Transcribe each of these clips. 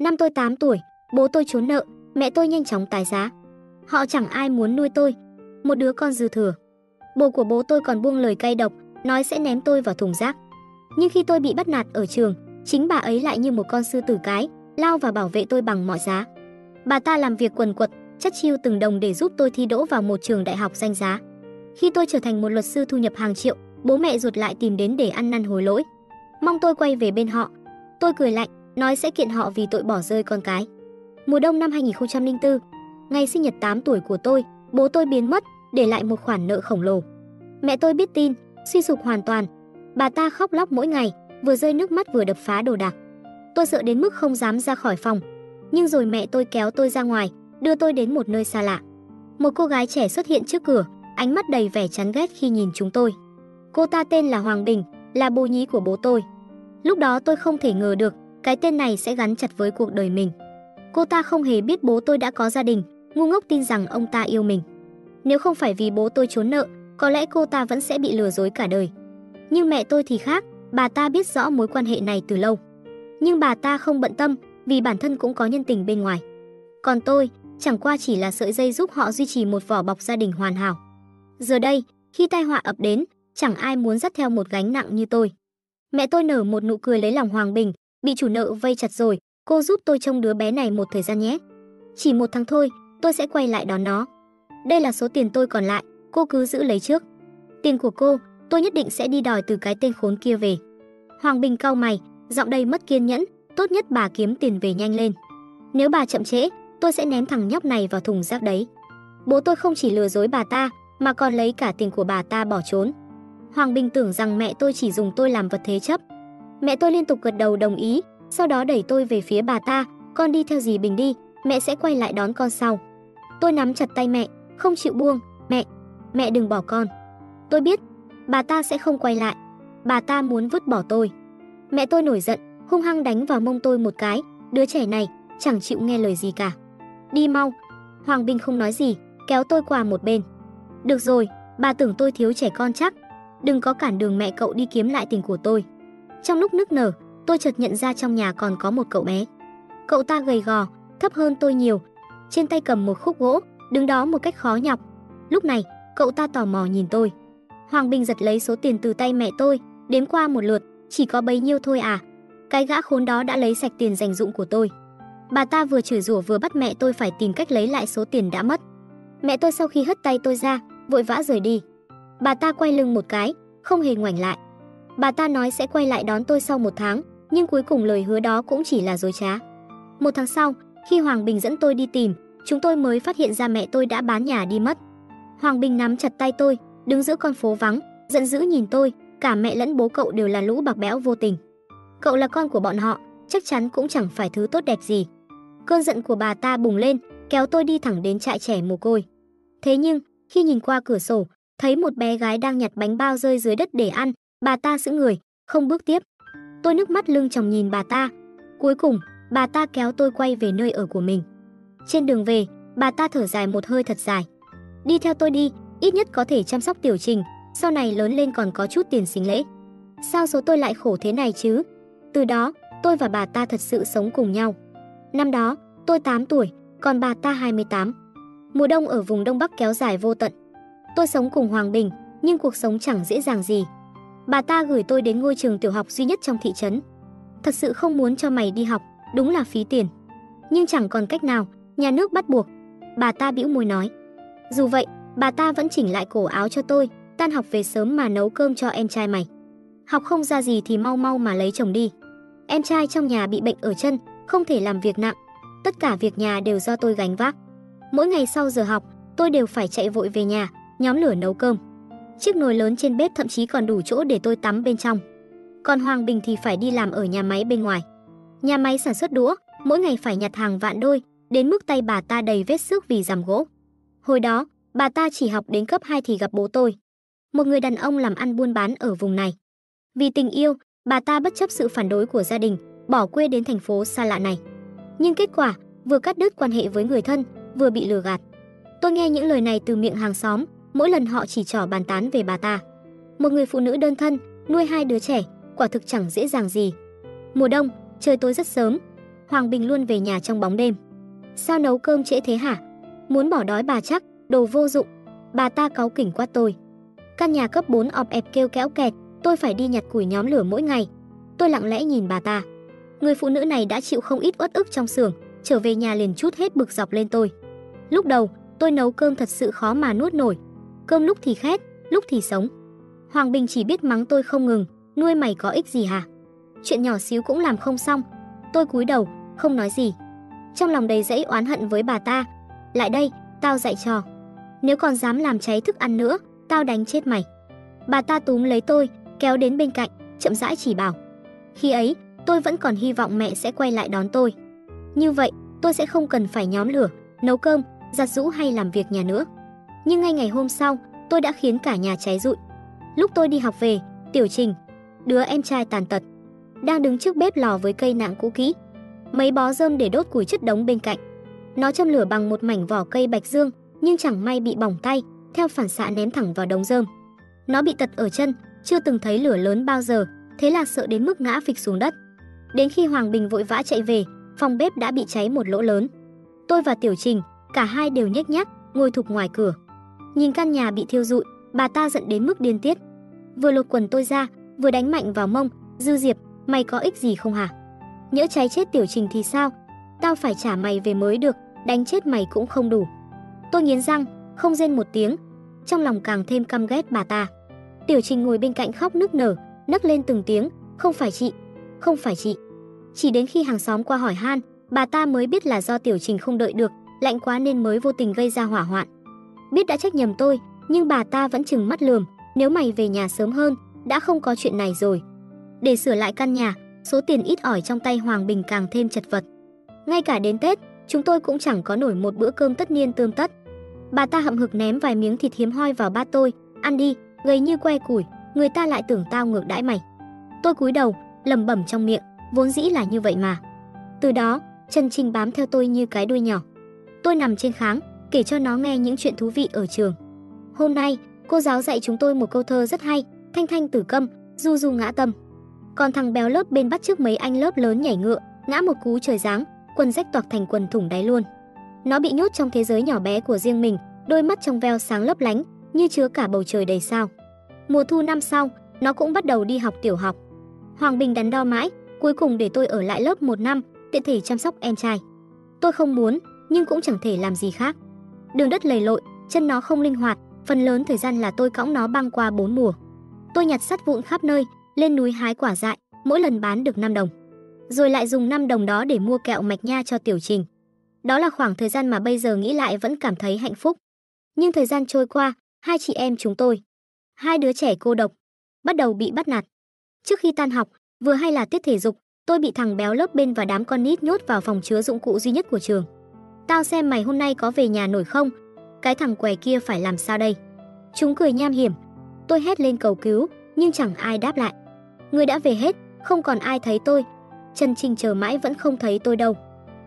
Năm tôi 8 tuổi, bố tôi trốn nợ, mẹ tôi nhanh chóng tái giá. Họ chẳng ai muốn nuôi tôi, một đứa con dư thừa. Bố của bố tôi còn buông lời cay độc, nói sẽ ném tôi vào thùng rác. Nhưng khi tôi bị bắt nạt ở trường, chính bà ấy lại như một con sư tử cái, lao vào bảo vệ tôi bằng mọi giá. Bà ta làm việc quần quật, chất chiêu từng đồng để giúp tôi thi đỗ vào một trường đại học danh giá. Khi tôi trở thành một luật sư thu nhập hàng triệu, bố mẹ ruột lại tìm đến để ăn năn hối lỗi. Mong tôi quay về bên họ. Tôi cười lạnh, nói sẽ kiện họ vì tội bỏ rơi con cái. Mùa đông năm 2004, ngày sinh nhật 8 tuổi của tôi, bố tôi biến mất, để lại một khoản nợ khổng lồ. Mẹ tôi biết tin, suy sụp hoàn toàn. Bà ta khóc lóc mỗi ngày, vừa rơi nước mắt vừa đập phá đồ đạc. Tôi sợ đến mức không dám ra khỏi phòng. Nhưng rồi mẹ tôi kéo tôi ra ngoài, đưa tôi đến một nơi xa lạ. Một cô gái trẻ xuất hiện trước cửa, ánh mắt đầy vẻ chán ghét khi nhìn chúng tôi. Cô ta tên là Hoàng Bình, là bố nhí của bố tôi. Lúc đó tôi không thể ngờ được cái tên này sẽ gắn chặt với cuộc đời mình. Cô ta không hề biết bố tôi đã có gia đình, ngu ngốc tin rằng ông ta yêu mình. Nếu không phải vì bố tôi trốn nợ, có lẽ cô ta vẫn sẽ bị lừa dối cả đời. Nhưng mẹ tôi thì khác, bà ta biết rõ mối quan hệ này từ lâu. Nhưng bà ta không bận tâm, vì bản thân cũng có nhân tình bên ngoài. Còn tôi, chẳng qua chỉ là sợi dây giúp họ duy trì một vỏ bọc gia đình hoàn hảo. Giờ đây, khi tai họa ập đến, chẳng ai muốn dắt theo một gánh nặng như tôi. Mẹ tôi nở một nụ cười lấy lòng Hoàng Bình, bị chủ nợ vây chặt rồi, cô giúp tôi trông đứa bé này một thời gian nhé. Chỉ một tháng thôi, tôi sẽ quay lại đón nó. Đây là số tiền tôi còn lại, cô cứ giữ lấy trước. Tiền của cô, tôi nhất định sẽ đi đòi từ cái tên khốn kia về. Hoàng Bình cau mày, giọng đầy mất kiên nhẫn, tốt nhất bà kiếm tiền về nhanh lên. Nếu bà chậm trễ, tôi sẽ ném thằng nhóc này vào thùng rác đấy. Bố tôi không chỉ lừa dối bà ta, mà còn lấy cả tiền của bà ta bỏ trốn. Hoàng Bình tưởng rằng mẹ tôi chỉ dùng tôi làm vật thế chấp. Mẹ tôi liên tục gật đầu đồng ý, sau đó đẩy tôi về phía bà ta, con đi theo Dì Bình đi, mẹ sẽ quay lại đón con sau. Tôi nắm chặt tay mẹ, không chịu buông, mẹ, mẹ đừng bỏ con. Tôi biết, bà ta sẽ không quay lại, bà ta muốn vứt bỏ tôi. Mẹ tôi nổi giận, hung hăng đánh vào mông tôi một cái, đứa trẻ này chẳng chịu nghe lời gì cả. Đi mau. Hoàng Bình không nói gì, kéo tôi qua một bên. Được rồi, bà tưởng tôi thiếu trẻ con chắc. Đừng có cản đường mẹ cậu đi kiếm lại tình của tôi. Trong lúc nức nở, tôi chợt nhận ra trong nhà còn có một cậu bé. Cậu ta gầy gò, thấp hơn tôi nhiều. Trên tay cầm một khúc gỗ, đứng đó một cách khó nhọc. Lúc này, cậu ta tò mò nhìn tôi. Hoàng Bình giật lấy số tiền từ tay mẹ tôi, đếm qua một lượt, chỉ có bấy nhiêu thôi à. Cái gã khốn đó đã lấy sạch tiền dành dụng của tôi. Bà ta vừa chửi rủa vừa bắt mẹ tôi phải tìm cách lấy lại số tiền đã mất. Mẹ tôi sau khi hất tay tôi ra, vội vã rời đi. Bà ta quay lưng một cái, không hề ngoảnh lại. Bà ta nói sẽ quay lại đón tôi sau một tháng, nhưng cuối cùng lời hứa đó cũng chỉ là dối trá. Một tháng sau, khi Hoàng Bình dẫn tôi đi tìm, chúng tôi mới phát hiện ra mẹ tôi đã bán nhà đi mất. Hoàng Bình nắm chặt tay tôi, đứng giữa con phố vắng, giận dữ nhìn tôi, cả mẹ lẫn bố cậu đều là lũ bạc bẽo vô tình. Cậu là con của bọn họ, chắc chắn cũng chẳng phải thứ tốt đẹp gì. Cơn giận của bà ta bùng lên, kéo tôi đi thẳng đến trại trẻ mồ côi. Thế nhưng, khi nhìn qua cửa sổ, thấy một bé gái đang nhặt bánh bao rơi dưới đất để ăn, bà ta giữ người, không bước tiếp. Tôi nước mắt lưng chồng nhìn bà ta. Cuối cùng, bà ta kéo tôi quay về nơi ở của mình. Trên đường về, bà ta thở dài một hơi thật dài. Đi theo tôi đi, ít nhất có thể chăm sóc tiểu trình, sau này lớn lên còn có chút tiền xính lễ. Sao số tôi lại khổ thế này chứ? Từ đó, tôi và bà ta thật sự sống cùng nhau. Năm đó, tôi 8 tuổi, còn bà ta 28. Mùa đông ở vùng Đông Bắc kéo dài vô tận. Tôi sống cùng Hoàng Bình, nhưng cuộc sống chẳng dễ dàng gì. Bà ta gửi tôi đến ngôi trường tiểu học duy nhất trong thị trấn. Thật sự không muốn cho mày đi học, đúng là phí tiền. Nhưng chẳng còn cách nào, nhà nước bắt buộc. Bà ta bĩu môi nói. Dù vậy, bà ta vẫn chỉnh lại cổ áo cho tôi, tan học về sớm mà nấu cơm cho em trai mày. Học không ra gì thì mau mau mà lấy chồng đi. Em trai trong nhà bị bệnh ở chân, không thể làm việc nặng. Tất cả việc nhà đều do tôi gánh vác. Mỗi ngày sau giờ học, tôi đều phải chạy vội về nhà, nhóm lửa nấu cơm. Chiếc nồi lớn trên bếp thậm chí còn đủ chỗ để tôi tắm bên trong. Còn Hoàng Bình thì phải đi làm ở nhà máy bên ngoài. Nhà máy sản xuất đũa, mỗi ngày phải nhặt hàng vạn đôi, đến mức tay bà ta đầy vết xước vì giảm gỗ. Hồi đó, bà ta chỉ học đến cấp 2 thì gặp bố tôi. Một người đàn ông làm ăn buôn bán ở vùng này. Vì tình yêu, bà ta bất chấp sự phản đối của gia đình, bỏ quê đến thành phố xa lạ này. Nhưng kết quả, vừa cắt đứt quan hệ với người thân, vừa bị lừa gạt. Tôi nghe những lời này từ miệng hàng xóm, mỗi lần họ chỉ trỏ bàn tán về bà ta. Một người phụ nữ đơn thân, nuôi hai đứa trẻ, quả thực chẳng dễ dàng gì. Mùa đông, trời tối rất sớm. Hoàng Bình luôn về nhà trong bóng đêm. Sao nấu cơm trễ thế hả? Muốn bỏ đói bà chắc, đồ vô dụng. Bà ta cáu kỉnh quát tôi. Căn nhà cấp 4 ọp ẹp kêu kéo kẹt, tôi phải đi nhặt củi nhóm lửa mỗi ngày. Tôi lặng lẽ nhìn bà ta. Người phụ nữ này đã chịu không ít uất ức trong xưởng, trở về nhà liền chút hết bực dọc lên tôi. Lúc đầu, tôi nấu cơm thật sự khó mà nuốt nổi. Cơm lúc thì khét, lúc thì sống. Hoàng Bình chỉ biết mắng tôi không ngừng, nuôi mày có ích gì hả? Chuyện nhỏ xíu cũng làm không xong. Tôi cúi đầu, không nói gì. Trong lòng đầy dẫy oán hận với bà ta. Lại đây, tao dạy trò. Nếu còn dám làm cháy thức ăn nữa, tao đánh chết mày. Bà ta túm lấy tôi, kéo đến bên cạnh, chậm rãi chỉ bảo. Khi ấy, tôi vẫn còn hy vọng mẹ sẽ quay lại đón tôi. Như vậy, tôi sẽ không cần phải nhóm lửa, nấu cơm, giặt rũ hay làm việc nhà nữa. Nhưng ngay ngày hôm sau, tôi đã khiến cả nhà cháy rụi. Lúc tôi đi học về, Tiểu Trình, đứa em trai tàn tật, đang đứng trước bếp lò với cây nạng cũ kỹ. Mấy bó rơm để đốt củi chất đống bên cạnh. Nó châm lửa bằng một mảnh vỏ cây bạch dương, nhưng chẳng may bị bỏng tay, theo phản xạ ném thẳng vào đống rơm. Nó bị tật ở chân, chưa từng thấy lửa lớn bao giờ, thế là sợ đến mức ngã phịch xuống đất. Đến khi Hoàng Bình vội vã chạy về, phòng bếp đã bị cháy một lỗ lớn. Tôi và Tiểu Trình, cả hai đều nhếch nhác, ngồi thục ngoài cửa. Nhìn căn nhà bị thiêu rụi, bà ta giận đến mức điên tiết. Vừa lột quần tôi ra, vừa đánh mạnh vào mông, "Dư Diệp, mày có ích gì không hả? Nhỡ cháy chết Tiểu Trình thì sao? Tao phải trả mày về mới được, đánh chết mày cũng không đủ." Tôi nghiến răng, không rên một tiếng, trong lòng càng thêm căm ghét bà ta. Tiểu Trình ngồi bên cạnh khóc nức nở, nấc lên từng tiếng, "Không phải chị, không phải chị." Chỉ đến khi hàng xóm qua hỏi han, bà ta mới biết là do Tiểu Trình không đợi được, lạnh quá nên mới vô tình gây ra hỏa hoạn. Biết đã trách nhầm tôi, nhưng bà ta vẫn chừng mắt lườm, nếu mày về nhà sớm hơn, đã không có chuyện này rồi. Để sửa lại căn nhà, số tiền ít ỏi trong tay Hoàng Bình càng thêm chật vật. Ngay cả đến Tết, chúng tôi cũng chẳng có nổi một bữa cơm tất niên tươm tất. Bà ta hậm hực ném vài miếng thịt hiếm hoi vào bát tôi, ăn đi, gầy như que củi, người ta lại tưởng tao ngược đãi mày. Tôi cúi đầu, lẩm bẩm trong miệng, vốn dĩ là như vậy mà. Từ đó, Trần Trình bám theo tôi như cái đuôi nhỏ. Tôi nằm trên kháng, kể cho nó nghe những chuyện thú vị ở trường. Hôm nay, cô giáo dạy chúng tôi một câu thơ rất hay, thanh thanh tử câm, du du ngã tâm. Còn thằng béo lớp bên bắt trước mấy anh lớp lớn nhảy ngựa, ngã một cú trời giáng, quần rách toạc thành quần thủng đáy luôn. Nó bị nhốt trong thế giới nhỏ bé của riêng mình, đôi mắt trong veo sáng lấp lánh, như chứa cả bầu trời đầy sao. Mùa thu năm sau, nó cũng bắt đầu đi học tiểu học. Hoàng Bình đắn đo mãi, cuối cùng để tôi ở lại lớp một năm, tiện thể chăm sóc em trai. Tôi không muốn, nhưng cũng chẳng thể làm gì khác. Đường đất lầy lội, chân nó không linh hoạt, phần lớn thời gian là tôi cõng nó băng qua bốn mùa. Tôi nhặt sắt vụn khắp nơi, lên núi hái quả dại, mỗi lần bán được 5 đồng. Rồi lại dùng 5 đồng đó để mua kẹo mạch nha cho Tiểu Trình. Đó là khoảng thời gian mà bây giờ nghĩ lại vẫn cảm thấy hạnh phúc. Nhưng thời gian trôi qua, hai chị em chúng tôi, hai đứa trẻ cô độc, bắt đầu bị bắt nạt. Trước khi tan học, vừa hay là tiết thể dục, tôi bị thằng béo lớp bên và đám con nít nhốt vào phòng chứa dụng cụ duy nhất của trường. Tao xem mày hôm nay có về nhà nổi không? Cái thằng què kia phải làm sao đây? Chúng cười nham hiểm. Tôi hét lên cầu cứu, nhưng chẳng ai đáp lại. Người đã về hết, không còn ai thấy tôi. Trần trình chờ mãi vẫn không thấy tôi đâu.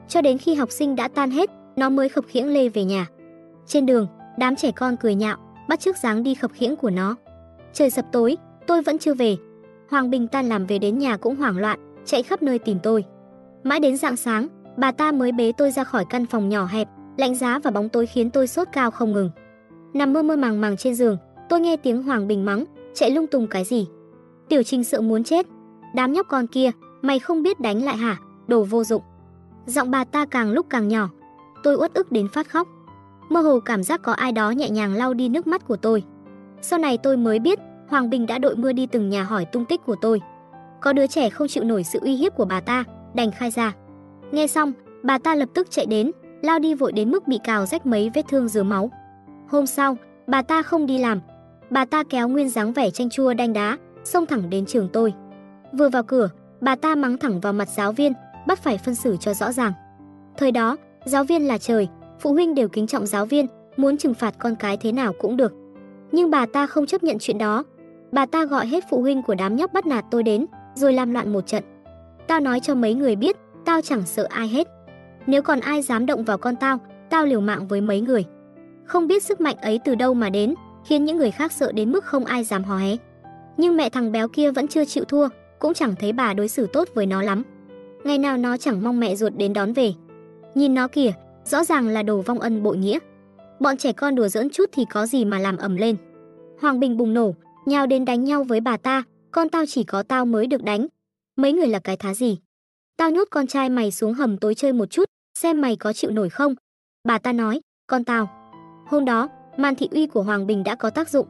Cho đến khi học sinh đã tan hết, nó mới khập khiễng lê về nhà. Trên đường, đám trẻ con cười nhạo, bắt chước dáng đi khập khiễng của nó. Trời sập tối, tôi vẫn chưa về. Hoàng Bình tan làm về đến nhà cũng hoảng loạn, chạy khắp nơi tìm tôi. Mãi đến rạng sáng, bà ta mới bế tôi ra khỏi căn phòng nhỏ hẹp, lạnh giá và bóng tối khiến tôi sốt cao không ngừng. Nằm mơ mơ màng màng trên giường, tôi nghe tiếng Hoàng Bình mắng, chạy lung tung cái gì. Tiểu Trình sợ muốn chết. Đám nhóc con kia, mày không biết đánh lại hả, đồ vô dụng. Giọng bà ta càng lúc càng nhỏ. Tôi uất ức đến phát khóc. Mơ hồ cảm giác có ai đó nhẹ nhàng lau đi nước mắt của tôi. Sau này tôi mới biết, Hoàng Bình đã đội mưa đi từng nhà hỏi tung tích của tôi. Có đứa trẻ không chịu nổi sự uy hiếp của bà ta, đành khai ra. Nghe xong, bà ta lập tức chạy đến, lao đi vội đến mức bị cào rách mấy vết thương dứa máu. Hôm sau, bà ta không đi làm. Bà ta kéo nguyên dáng vẻ chanh chua đanh đá, xông thẳng đến trường tôi. Vừa vào cửa, bà ta mắng thẳng vào mặt giáo viên, bắt phải phân xử cho rõ ràng. Thời đó, giáo viên là trời, phụ huynh đều kính trọng giáo viên, muốn trừng phạt con cái thế nào cũng được. Nhưng bà ta không chấp nhận chuyện đó. Bà ta gọi hết phụ huynh của đám nhóc bắt nạt tôi đến, rồi làm loạn một trận. Tao nói cho mấy người biết, tao chẳng sợ ai hết. Nếu còn ai dám động vào con tao, tao liều mạng với mấy người. Không biết sức mạnh ấy từ đâu mà đến, khiến những người khác sợ đến mức không ai dám hò hé. Nhưng mẹ thằng béo kia vẫn chưa chịu thua, cũng chẳng thấy bà đối xử tốt với nó lắm. Ngày nào nó chẳng mong mẹ ruột đến đón về. Nhìn nó kìa, rõ ràng là đồ vong ân bội nghĩa. Bọn trẻ con đùa giỡn chút thì có gì mà làm ầm lên. Hoàng Bình bùng nổ, nhào đến đánh nhau với bà ta, con tao chỉ có tao mới được đánh. Mấy người là cái thá gì? Tao nhốt con trai mày xuống hầm tối chơi một chút, xem mày có chịu nổi không. Bà ta nói, con tao. Hôm đó, màn thị uy của Hoàng Bình đã có tác dụng.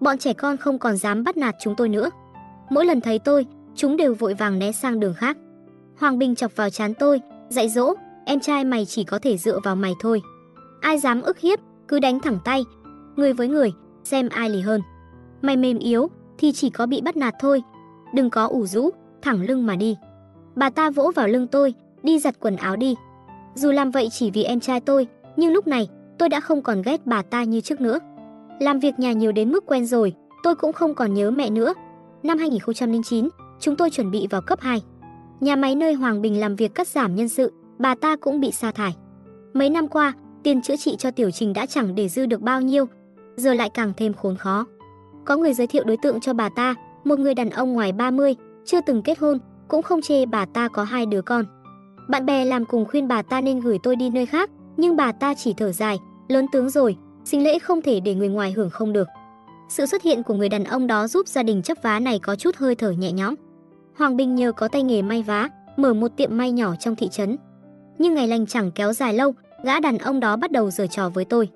Bọn trẻ con không còn dám bắt nạt chúng tôi nữa. Mỗi lần thấy tôi, chúng đều vội vàng né sang đường khác. Hoàng Bình chọc vào chán tôi, dạy dỗ, em trai mày chỉ có thể dựa vào mày thôi. Ai dám ức hiếp, cứ đánh thẳng tay, người với người, xem ai lì hơn. Mày mềm yếu thì chỉ có bị bắt nạt thôi, đừng có ủ rũ, thẳng lưng mà đi. Bà ta vỗ vào lưng tôi, đi giặt quần áo đi. Dù làm vậy chỉ vì em trai tôi, nhưng lúc này tôi đã không còn ghét bà ta như trước nữa. Làm việc nhà nhiều đến mức quen rồi, tôi cũng không còn nhớ mẹ nữa. Năm 2009, chúng tôi chuẩn bị vào cấp 2. Nhà máy nơi Hoàng Bình làm việc cắt giảm nhân sự, bà ta cũng bị sa thải. Mấy năm qua, tiền chữa trị cho Tiểu Trình đã chẳng để dư được bao nhiêu, giờ lại càng thêm khốn khó. Có người giới thiệu đối tượng cho bà ta, một người đàn ông ngoài 30, chưa từng kết hôn, cũng không chê bà ta có hai đứa con. Bạn bè làm cùng khuyên bà ta nên gửi tôi đi nơi khác, nhưng bà ta chỉ thở dài, lớn tướng rồi, sinh lễ không thể để người ngoài hưởng không được. Sự xuất hiện của người đàn ông đó giúp gia đình chấp vá này có chút hơi thở nhẹ nhõm. Hoàng Bình nhờ có tay nghề may vá, mở một tiệm may nhỏ trong thị trấn. Nhưng ngày lành chẳng kéo dài lâu, gã đàn ông đó bắt đầu giở trò với tôi.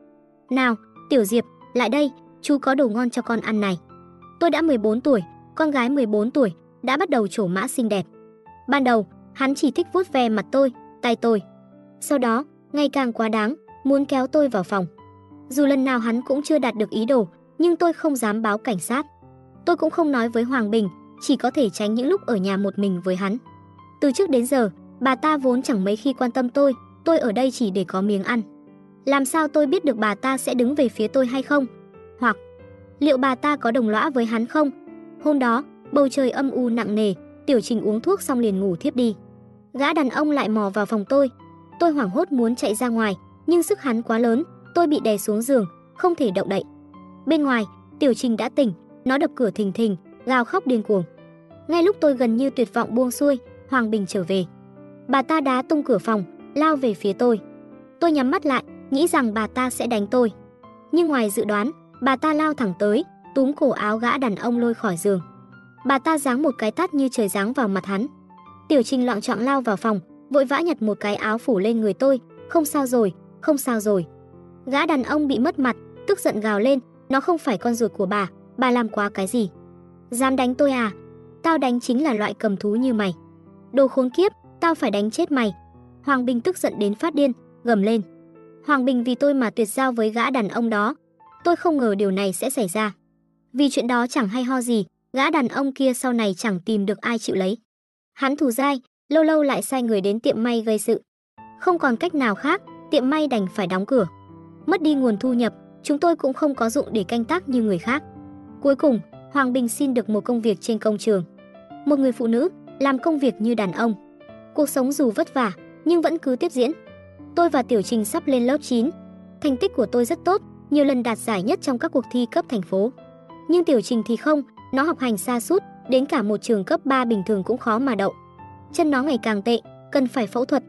"Nào, Tiểu Diệp, lại đây, chú có đồ ngon cho con ăn này." Tôi đã 14 tuổi, con gái 14 tuổi, đã bắt đầu trổ mã xinh đẹp. Ban đầu, hắn chỉ thích vuốt ve mặt tôi, tay tôi. Sau đó, ngày càng quá đáng, muốn kéo tôi vào phòng. Dù lần nào hắn cũng chưa đạt được ý đồ, nhưng tôi không dám báo cảnh sát. Tôi cũng không nói với Hoàng Bình, chỉ có thể tránh những lúc ở nhà một mình với hắn. Từ trước đến giờ, bà ta vốn chẳng mấy khi quan tâm tôi, tôi ở đây chỉ để có miếng ăn. Làm sao tôi biết được bà ta sẽ đứng về phía tôi hay không? Hoặc liệu bà ta có đồng lõa với hắn không? Hôm đó, bầu trời âm u nặng nề, Tiểu Trình uống thuốc xong liền ngủ thiếp đi. Gã đàn ông lại mò vào phòng tôi. Tôi hoảng hốt muốn chạy ra ngoài, nhưng sức hắn quá lớn, tôi bị đè xuống giường, không thể động đậy. Bên ngoài, Tiểu Trình đã tỉnh, nó đập cửa thình thình, gào khóc điên cuồng. Ngay lúc tôi gần như tuyệt vọng buông xuôi, Hoàng Bình trở về. Bà ta đá tung cửa phòng, lao về phía tôi. Tôi nhắm mắt lại, nghĩ rằng bà ta sẽ đánh tôi. Nhưng ngoài dự đoán, bà ta lao thẳng tới, túm cổ áo gã đàn ông lôi khỏi giường. Bà ta giáng một cái tát như trời giáng vào mặt hắn. Tiểu Trình loạn trọng lao vào phòng, vội vã nhặt một cái áo phủ lên người tôi, không sao rồi, không sao rồi. Gã đàn ông bị mất mặt, tức giận gào lên, nó không phải con ruột của bà, bà làm quá cái gì? Dám đánh tôi à? Tao đánh chính là loại cầm thú như mày. Đồ khốn kiếp, tao phải đánh chết mày. Hoàng Bình tức giận đến phát điên, gầm lên. Hoàng Bình vì tôi mà tuyệt giao với gã đàn ông đó. Tôi không ngờ điều này sẽ xảy ra. Vì chuyện đó chẳng hay ho gì, gã đàn ông kia sau này chẳng tìm được ai chịu lấy. Hắn thù dai, lâu lâu lại sai người đến tiệm may gây sự. Không còn cách nào khác, tiệm may đành phải đóng cửa. Mất đi nguồn thu nhập, chúng tôi cũng không có dụng để canh tác như người khác. Cuối cùng, Hoàng Bình xin được một công việc trên công trường. Một người phụ nữ làm công việc như đàn ông. Cuộc sống dù vất vả nhưng vẫn cứ tiếp diễn. Tôi và Tiểu Trình sắp lên lớp 9. Thành tích của tôi rất tốt, nhiều lần đạt giải nhất trong các cuộc thi cấp thành phố. Nhưng Tiểu Trình thì không, nó học hành xa sút đến cả một trường cấp 3 bình thường cũng khó mà đậu. Chân nó ngày càng tệ, cần phải phẫu thuật.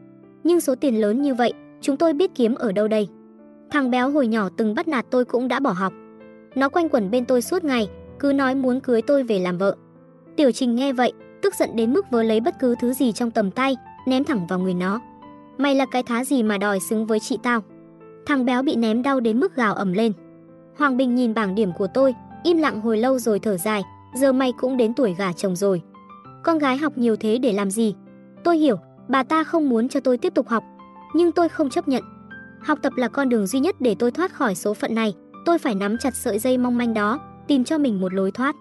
Nhưng số tiền lớn như vậy, chúng tôi biết kiếm ở đâu đây? Thằng béo hồi nhỏ từng bắt nạt tôi cũng đã bỏ học. Nó quanh quẩn bên tôi suốt ngày, cứ nói muốn cưới tôi về làm vợ. Tiểu Trình nghe vậy, tức giận đến mức vớ lấy bất cứ thứ gì trong tầm tay, ném thẳng vào người nó. Mày là cái thá gì mà đòi xứng với chị tao? Thằng béo bị ném đau đến mức gào ầm lên. Hoàng Bình nhìn bảng điểm của tôi, im lặng hồi lâu rồi thở dài, giờ mày cũng đến tuổi gả chồng rồi. Con gái học nhiều thế để làm gì? Tôi hiểu, bà ta không muốn cho tôi tiếp tục học, nhưng tôi không chấp nhận. Học tập là con đường duy nhất để tôi thoát khỏi số phận này, tôi phải nắm chặt sợi dây mong manh đó, tìm cho mình một lối thoát.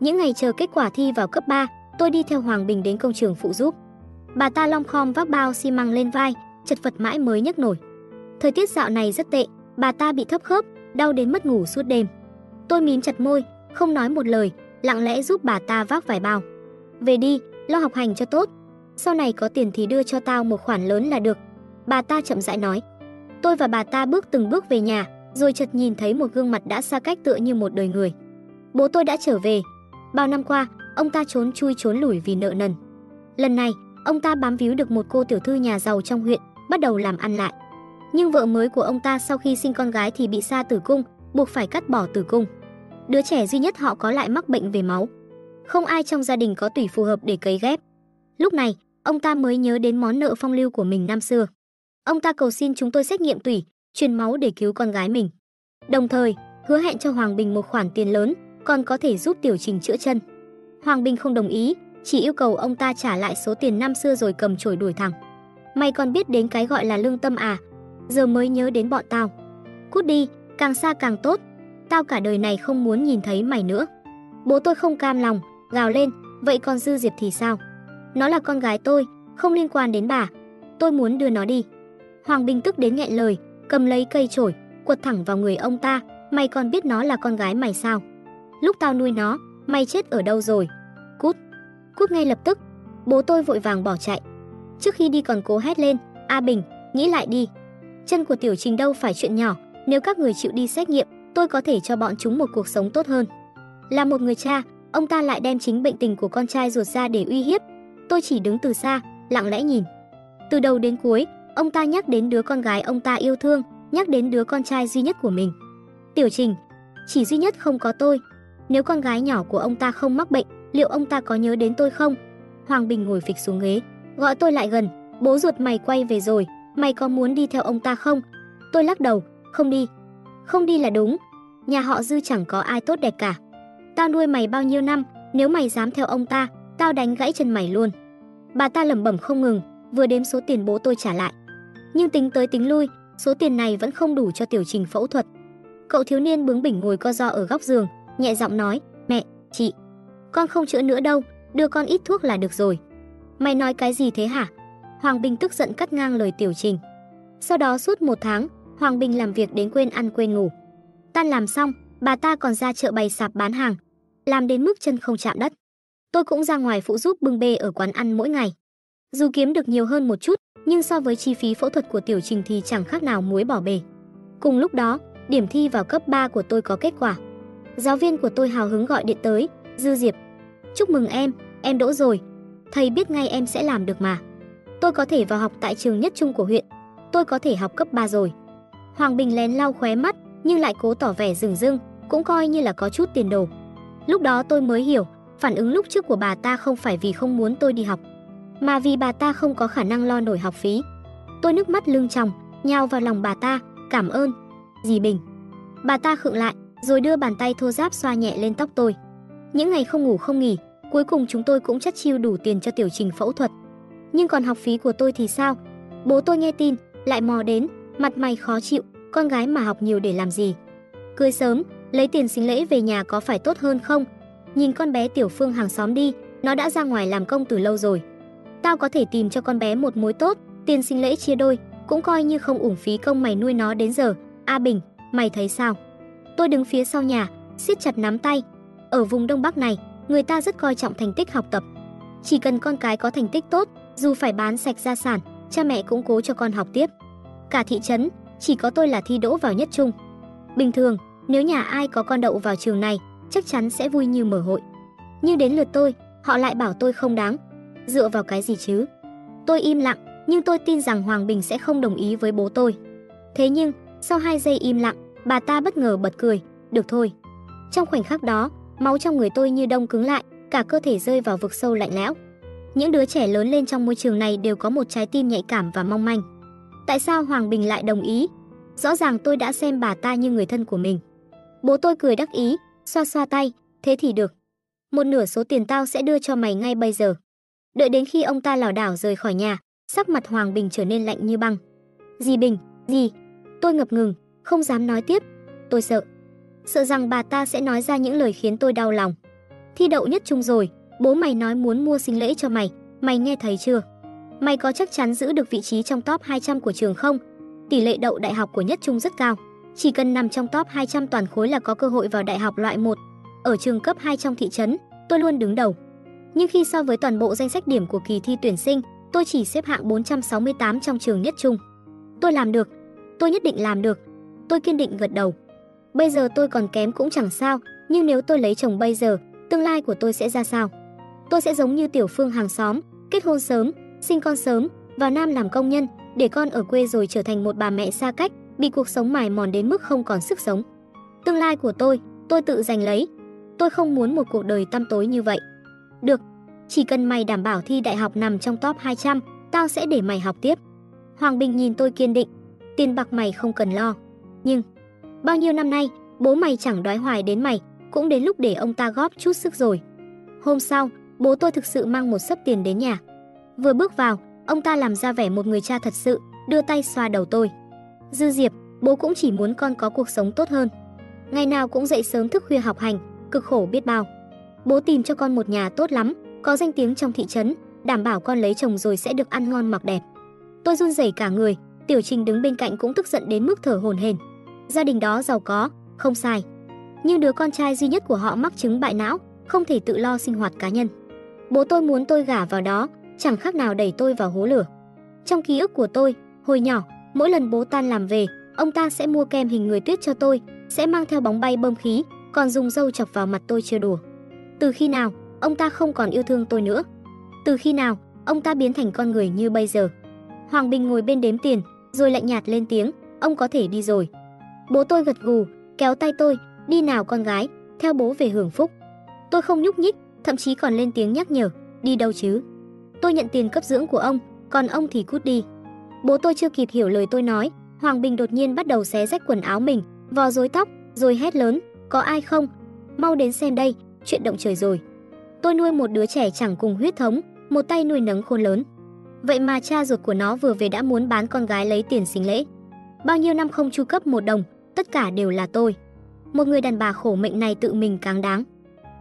Những ngày chờ kết quả thi vào cấp 3, tôi đi theo Hoàng Bình đến công trường phụ giúp. Bà ta long khom vác bao xi măng lên vai, chật vật mãi mới nhấc nổi. Thời tiết dạo này rất tệ, bà ta bị thấp khớp, đau đến mất ngủ suốt đêm. Tôi mím chặt môi, không nói một lời, lặng lẽ giúp bà ta vác vài bao. Về đi, lo học hành cho tốt. Sau này có tiền thì đưa cho tao một khoản lớn là được. Bà ta chậm rãi nói. Tôi và bà ta bước từng bước về nhà, rồi chợt nhìn thấy một gương mặt đã xa cách tựa như một đời người. Bố tôi đã trở về. Bao năm qua, ông ta trốn chui trốn lủi vì nợ nần. Lần này, ông ta bám víu được một cô tiểu thư nhà giàu trong huyện, bắt đầu làm ăn lại. Nhưng vợ mới của ông ta sau khi sinh con gái thì bị sa tử cung, buộc phải cắt bỏ tử cung. Đứa trẻ duy nhất họ có lại mắc bệnh về máu. Không ai trong gia đình có tủy phù hợp để cấy ghép. Lúc này, ông ta mới nhớ đến món nợ phong lưu của mình năm xưa. Ông ta cầu xin chúng tôi xét nghiệm tủy, truyền máu để cứu con gái mình. Đồng thời, hứa hẹn cho Hoàng Bình một khoản tiền lớn, còn có thể giúp Tiểu Trình chữa chân. Hoàng Bình không đồng ý, chỉ yêu cầu ông ta trả lại số tiền năm xưa rồi cầm chổi đuổi thẳng. Mày còn biết đến cái gọi là lương tâm à? Giờ mới nhớ đến bọn tao. Cút đi, càng xa càng tốt. Tao cả đời này không muốn nhìn thấy mày nữa. Bố tôi không cam lòng, gào lên, vậy còn Dư Diệp thì sao? Nó là con gái tôi, không liên quan đến bà. Tôi muốn đưa nó đi. Hoàng Bình tức đến nghẹn lời, cầm lấy cây chổi, quật thẳng vào người ông ta, mày còn biết nó là con gái mày sao? Lúc tao nuôi nó, mày chết ở đâu rồi? Cút. Cút ngay lập tức. Bố tôi vội vàng bỏ chạy. Trước khi đi còn cố hét lên, "A Bình, nghĩ lại đi. Chân của Tiểu Trình đâu phải chuyện nhỏ, nếu các người chịu đi xét nghiệm, tôi có thể cho bọn chúng một cuộc sống tốt hơn." Là một người cha, ông ta lại đem chính bệnh tình của con trai ruột ra để uy hiếp. Tôi chỉ đứng từ xa, lặng lẽ nhìn. Từ đầu đến cuối, ông ta nhắc đến đứa con gái ông ta yêu thương, nhắc đến đứa con trai duy nhất của mình. Tiểu Trình, chỉ duy nhất không có tôi. Nếu con gái nhỏ của ông ta không mắc bệnh, liệu ông ta có nhớ đến tôi không? Hoàng Bình ngồi phịch xuống ghế, gọi tôi lại gần, bố ruột mày quay về rồi, mày có muốn đi theo ông ta không? Tôi lắc đầu, không đi. Không đi là đúng, nhà họ Dư chẳng có ai tốt đẹp cả. Tao nuôi mày bao nhiêu năm, nếu mày dám theo ông ta, tao đánh gãy chân mày luôn. Bà ta lẩm bẩm không ngừng, vừa đếm số tiền bố tôi trả lại. Nhưng tính tới tính lui, số tiền này vẫn không đủ cho tiểu trình phẫu thuật. Cậu thiếu niên bướng bỉnh ngồi co ro ở góc giường, nhẹ giọng nói, "Mẹ, chị, con không chữa nữa đâu, đưa con ít thuốc là được rồi." "Mày nói cái gì thế hả?" Hoàng Bình tức giận cắt ngang lời Tiểu Trình. Sau đó suốt một tháng, Hoàng Bình làm việc đến quên ăn quên ngủ. Tan làm xong, bà ta còn ra chợ bày sạp bán hàng, làm đến mức chân không chạm đất. Tôi cũng ra ngoài phụ giúp bưng bê ở quán ăn mỗi ngày. Dù kiếm được nhiều hơn một chút, nhưng so với chi phí phẫu thuật của Tiểu Trình thì chẳng khác nào muối bỏ bể. Cùng lúc đó, điểm thi vào cấp 3 của tôi có kết quả. Giáo viên của tôi hào hứng gọi điện tới, "Dư Diệp, chúc mừng em, em đỗ rồi. Thầy biết ngay em sẽ làm được mà. Tôi có thể vào học tại trường nhất trung của huyện. Tôi có thể học cấp 3 rồi." Hoàng Bình lén lau khóe mắt, nhưng lại cố tỏ vẻ rừng rưng, cũng coi như là có chút tiền đồ. Lúc đó tôi mới hiểu, phản ứng lúc trước của bà ta không phải vì không muốn tôi đi học, mà vì bà ta không có khả năng lo nổi học phí. Tôi nước mắt lưng tròng, nhào vào lòng bà ta, "Cảm ơn, dì Bình." Bà ta khựng lại, rồi đưa bàn tay thô ráp xoa nhẹ lên tóc tôi. Những ngày không ngủ không nghỉ, cuối cùng chúng tôi cũng chất chiêu đủ tiền cho tiểu trình phẫu thuật. Nhưng còn học phí của tôi thì sao? Bố tôi nghe tin, lại mò đến, mặt mày khó chịu, con gái mà học nhiều để làm gì? Cưới sớm, lấy tiền sinh lễ về nhà có phải tốt hơn không? Nhìn con bé Tiểu Phương hàng xóm đi, nó đã ra ngoài làm công từ lâu rồi. Tao có thể tìm cho con bé một mối tốt, tiền sinh lễ chia đôi, cũng coi như không uổng phí công mày nuôi nó đến giờ. A Bình, mày thấy sao? Tôi đứng phía sau nhà, siết chặt nắm tay. Ở vùng Đông Bắc này, người ta rất coi trọng thành tích học tập. Chỉ cần con cái có thành tích tốt, dù phải bán sạch gia sản, cha mẹ cũng cố cho con học tiếp. Cả thị trấn, chỉ có tôi là thi đỗ vào nhất trung. Bình thường, nếu nhà ai có con đậu vào trường này, chắc chắn sẽ vui như mở hội. Nhưng đến lượt tôi, họ lại bảo tôi không đáng. Dựa vào cái gì chứ? Tôi im lặng, nhưng tôi tin rằng Hoàng Bình sẽ không đồng ý với bố tôi. Thế nhưng, sau 2 giây im lặng, bà ta bất ngờ bật cười, "Được thôi." Trong khoảnh khắc đó, máu trong người tôi như đông cứng lại, cả cơ thể rơi vào vực sâu lạnh lẽo. Những đứa trẻ lớn lên trong môi trường này đều có một trái tim nhạy cảm và mong manh. Tại sao Hoàng Bình lại đồng ý? Rõ ràng tôi đã xem bà ta như người thân của mình. Bố tôi cười đắc ý, xoa xoa tay, thế thì được. Một nửa số tiền tao sẽ đưa cho mày ngay bây giờ. Đợi đến khi ông ta lảo đảo rời khỏi nhà, sắc mặt Hoàng Bình trở nên lạnh như băng. Dì Bình, gì? Tôi ngập ngừng, không dám nói tiếp. Tôi sợ. Sợ rằng bà ta sẽ nói ra những lời khiến tôi đau lòng. Thi đậu nhất trung rồi, bố mày nói muốn mua sinh lễ cho mày, mày nghe thấy chưa? Mày có chắc chắn giữ được vị trí trong top 200 của trường không? Tỷ lệ đậu đại học của nhất trung rất cao. Chỉ cần nằm trong top 200 toàn khối là có cơ hội vào đại học loại 1. Ở trường cấp 2 trong thị trấn, tôi luôn đứng đầu. Nhưng khi so với toàn bộ danh sách điểm của kỳ thi tuyển sinh, tôi chỉ xếp hạng 468 trong trường nhất trung. Tôi làm được, tôi nhất định làm được. Tôi kiên định gật đầu. Bây giờ tôi còn kém cũng chẳng sao, nhưng nếu tôi lấy chồng bây giờ, tương lai của tôi sẽ ra sao? Tôi sẽ giống như tiểu phương hàng xóm, kết hôn sớm, sinh con sớm, và Nam làm công nhân, để con ở quê rồi trở thành một bà mẹ xa cách, bị cuộc sống mài mòn đến mức không còn sức sống. Tương lai của tôi, tôi tự giành lấy. Tôi không muốn một cuộc đời tăm tối như vậy. Được, chỉ cần mày đảm bảo thi đại học nằm trong top 200, tao sẽ để mày học tiếp. Hoàng Bình nhìn tôi kiên định, tiền bạc mày không cần lo. Nhưng, bao nhiêu năm nay, bố mày chẳng đói hoài đến mày, cũng đến lúc để ông ta góp chút sức rồi. Hôm sau, bố tôi thực sự mang một sấp tiền đến nhà. Vừa bước vào, ông ta làm ra vẻ một người cha thật sự, đưa tay xoa đầu tôi. Dư Diệp, bố cũng chỉ muốn con có cuộc sống tốt hơn. Ngày nào cũng dậy sớm thức khuya học hành, cực khổ biết bao. Bố tìm cho con một nhà tốt lắm, có danh tiếng trong thị trấn, đảm bảo con lấy chồng rồi sẽ được ăn ngon mặc đẹp. Tôi run rẩy cả người, Tiểu Trình đứng bên cạnh cũng tức giận đến mức thở hổn hển. Gia đình đó giàu có, không sai. Nhưng đứa con trai duy nhất của họ mắc chứng bại não, không thể tự lo sinh hoạt cá nhân. Bố tôi muốn tôi gả vào đó, chẳng khác nào đẩy tôi vào hố lửa. Trong ký ức của tôi, hồi nhỏ, mỗi lần bố tan làm về, ông ta sẽ mua kem hình người tuyết cho tôi, sẽ mang theo bóng bay bơm khí, còn dùng dâu chọc vào mặt tôi chưa đùa. Từ khi nào, ông ta không còn yêu thương tôi nữa? Từ khi nào, ông ta biến thành con người như bây giờ? Hoàng Bình ngồi bên đếm tiền, rồi lạnh nhạt lên tiếng, ông có thể đi rồi. Bố tôi gật gù, kéo tay tôi, đi nào con gái, theo bố về hưởng phúc. Tôi không nhúc nhích, thậm chí còn lên tiếng nhắc nhở, đi đâu chứ? Tôi nhận tiền cấp dưỡng của ông, còn ông thì cút đi. Bố tôi chưa kịp hiểu lời tôi nói, Hoàng Bình đột nhiên bắt đầu xé rách quần áo mình, vò rối tóc, rồi hét lớn, có ai không? Mau đến xem đây, chuyện động trời rồi. Tôi nuôi một đứa trẻ chẳng cùng huyết thống, một tay nuôi nấng khôn lớn. Vậy mà cha ruột của nó vừa về đã muốn bán con gái lấy tiền xính lễ. Bao nhiêu năm không chu cấp một đồng, tất cả đều là tôi. Một người đàn bà khổ mệnh này tự mình càng đáng.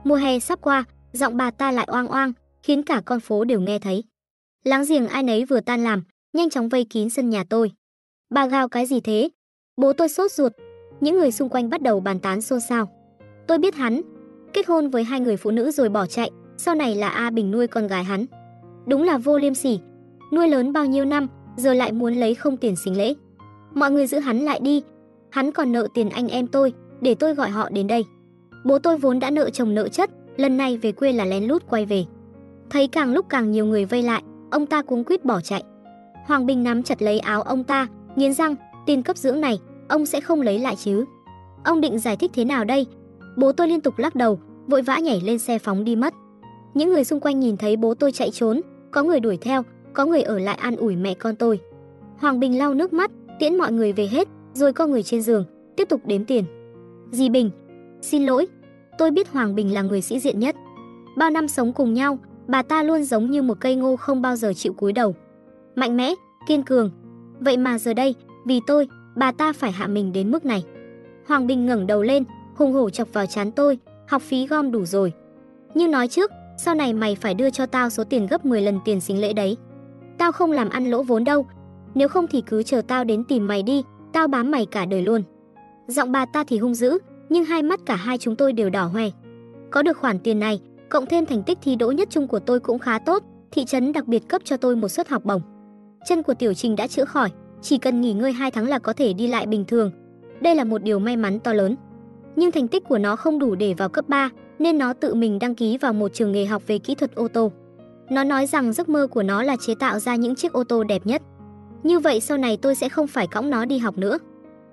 Mùa hè sắp qua, giọng bà ta lại oang oang, khiến cả con phố đều nghe thấy. Láng giềng ai nấy vừa tan làm, nhanh chóng vây kín sân nhà tôi. Bà gào cái gì thế? Bố tôi sốt ruột. Những người xung quanh bắt đầu bàn tán xôn xao. Tôi biết hắn kết hôn với hai người phụ nữ rồi bỏ chạy, sau này là A Bình nuôi con gái hắn. Đúng là vô liêm sỉ, nuôi lớn bao nhiêu năm, giờ lại muốn lấy không tiền xính lễ. Mọi người giữ hắn lại đi, hắn còn nợ tiền anh em tôi, để tôi gọi họ đến đây. Bố tôi vốn đã nợ chồng nợ chất, lần này về quê là lén lút quay về. Thấy càng lúc càng nhiều người vây lại, ông ta cuống quýt bỏ chạy. Hoàng Bình nắm chặt lấy áo ông ta, nghiến răng, tiền cấp dưỡng này, ông sẽ không lấy lại chứ. Ông định giải thích thế nào đây? Bố tôi liên tục lắc đầu, vội vã nhảy lên xe phóng đi mất. Những người xung quanh nhìn thấy bố tôi chạy trốn, có người đuổi theo, có người ở lại an ủi mẹ con tôi. Hoàng Bình lau nước mắt, tiễn mọi người về hết, rồi co người trên giường, tiếp tục đếm tiền. Dì Bình, xin lỗi, tôi biết Hoàng Bình là người sĩ diện nhất. Bao năm sống cùng nhau, bà ta luôn giống như một cây ngô không bao giờ chịu cúi đầu. Mạnh mẽ, kiên cường. Vậy mà giờ đây, vì tôi, bà ta phải hạ mình đến mức này. Hoàng Bình ngẩng đầu lên, hùng hổ chọc vào chán tôi, học phí gom đủ rồi. Như nói trước, sau này mày phải đưa cho tao số tiền gấp 10 lần tiền xính lễ đấy. Tao không làm ăn lỗ vốn đâu, nếu không thì cứ chờ tao đến tìm mày đi, tao bám mày cả đời luôn. Giọng bà ta thì hung dữ, nhưng hai mắt cả hai chúng tôi đều đỏ hoe. Có được khoản tiền này, cộng thêm thành tích thi đỗ nhất trung của tôi cũng khá tốt, thị trấn đặc biệt cấp cho tôi một suất học bổng. Chân của Tiểu Trình đã chữa khỏi, chỉ cần nghỉ ngơi 2 tháng là có thể đi lại bình thường. Đây là một điều may mắn to lớn. Nhưng thành tích của nó không đủ để vào cấp 3, nên nó tự mình đăng ký vào một trường nghề học về kỹ thuật ô tô. Nó nói rằng giấc mơ của nó là chế tạo ra những chiếc ô tô đẹp nhất. Như vậy sau này tôi sẽ không phải cõng nó đi học nữa.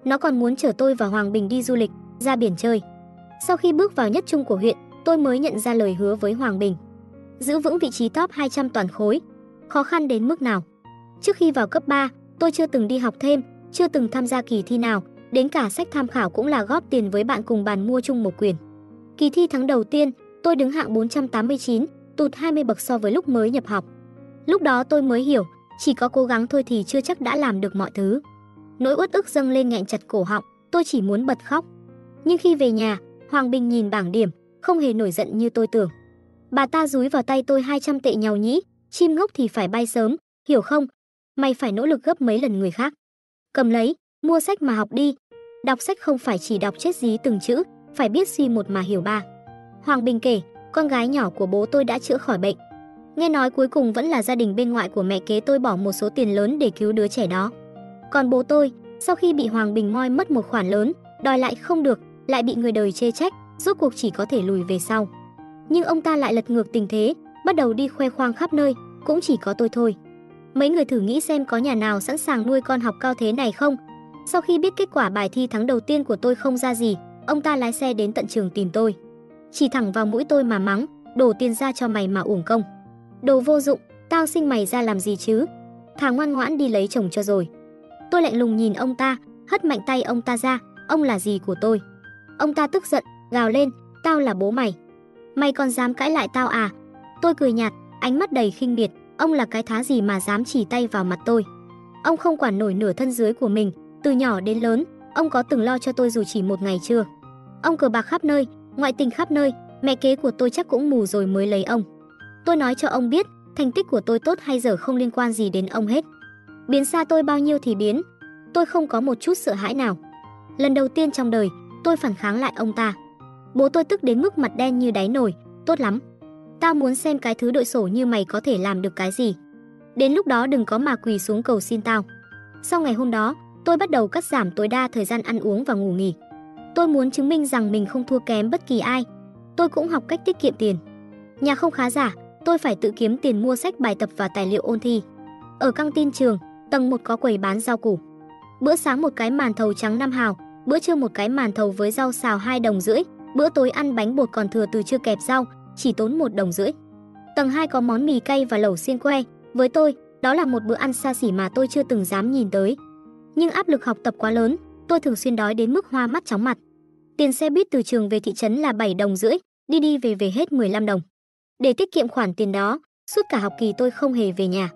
Nó còn muốn chở tôi và Hoàng Bình đi du lịch, ra biển chơi. Sau khi bước vào nhất trung của huyện, tôi mới nhận ra lời hứa với Hoàng Bình. Giữ vững vị trí top 200 toàn khối, khó khăn đến mức nào. Trước khi vào cấp 3, tôi chưa từng đi học thêm, chưa từng tham gia kỳ thi nào, đến cả sách tham khảo cũng là góp tiền với bạn cùng bàn mua chung một quyển Kỳ thi tháng đầu tiên, tôi đứng hạng 489, tụt 20 bậc so với lúc mới nhập học. Lúc đó tôi mới hiểu, chỉ có cố gắng thôi thì chưa chắc đã làm được mọi thứ. Nỗi uất ức dâng lên nghẹn chặt cổ họng, tôi chỉ muốn bật khóc. Nhưng khi về nhà, Hoàng Bình nhìn bảng điểm, không hề nổi giận như tôi tưởng. Bà ta dúi vào tay tôi 200 tệ nhau nhĩ, chim ngốc thì phải bay sớm, hiểu không? Mày phải nỗ lực gấp mấy lần người khác. Cầm lấy, mua sách mà học đi. Đọc sách không phải chỉ đọc chết dí từng chữ, phải biết suy một mà hiểu ba. Hoàng Bình kể, con gái nhỏ của bố tôi đã chữa khỏi bệnh. Nghe nói cuối cùng vẫn là gia đình bên ngoại của mẹ kế tôi bỏ một số tiền lớn để cứu đứa trẻ đó. Còn bố tôi, sau khi bị Hoàng Bình moi mất một khoản lớn, đòi lại không được, lại bị người đời chê trách, rốt cuộc chỉ có thể lùi về sau. Nhưng ông ta lại lật ngược tình thế, bắt đầu đi khoe khoang khắp nơi, cũng chỉ có tôi thôi. Mấy người thử nghĩ xem có nhà nào sẵn sàng nuôi con học cao thế này không? Sau khi biết kết quả bài thi tháng đầu tiên của tôi không ra gì, ông ta lái xe đến tận trường tìm tôi. Chỉ thẳng vào mũi tôi mà mắng, đổ tiền ra cho mày mà uổng công. Đồ vô dụng, tao sinh mày ra làm gì chứ? Thà ngoan ngoãn đi lấy chồng cho rồi. Tôi lạnh lùng nhìn ông ta, hất mạnh tay ông ta ra, ông là gì của tôi? Ông ta tức giận, gào lên, tao là bố mày. Mày còn dám cãi lại tao à? Tôi cười nhạt, ánh mắt đầy khinh miệt, ông là cái thá gì mà dám chỉ tay vào mặt tôi. Ông không quản nổi nửa thân dưới của mình, từ nhỏ đến lớn, ông có từng lo cho tôi dù chỉ một ngày chưa? Ông cờ bạc khắp nơi, ngoại tình khắp nơi, mẹ kế của tôi chắc cũng mù rồi mới lấy ông. Tôi nói cho ông biết, thành tích của tôi tốt hay dở không liên quan gì đến ông hết. Biến xa tôi bao nhiêu thì biến, tôi không có một chút sợ hãi nào. Lần đầu tiên trong đời, tôi phản kháng lại ông ta. Bố tôi tức đến mức mặt đen như đáy nồi, tốt lắm. Tao muốn xem cái thứ đội sổ như mày có thể làm được cái gì. Đến lúc đó đừng có mà quỳ xuống cầu xin tao. Sau ngày hôm đó, tôi bắt đầu cắt giảm tối đa thời gian ăn uống và ngủ nghỉ. Tôi muốn chứng minh rằng mình không thua kém bất kỳ ai. Tôi cũng học cách tiết kiệm tiền. Nhà không khá giả, tôi phải tự kiếm tiền mua sách bài tập và tài liệu ôn thi. Ở căng tin trường, tầng 1 có quầy bán rau củ. Bữa sáng một cái màn thầu trắng năm hào, bữa trưa một cái màn thầu với rau xào 2 đồng rưỡi, bữa tối ăn bánh bột còn thừa từ chưa kẹp rau, chỉ tốn một đồng rưỡi. Tầng 2 có món mì cay và lẩu xiên que, với tôi, đó là một bữa ăn xa xỉ mà tôi chưa từng dám nhìn tới. Nhưng áp lực học tập quá lớn, tôi thường xuyên đói đến mức hoa mắt chóng mặt. Tiền xe buýt từ trường về thị trấn là 7 đồng rưỡi, đi đi về về hết 15 đồng. Để tiết kiệm khoản tiền đó, suốt cả học kỳ tôi không hề về nhà.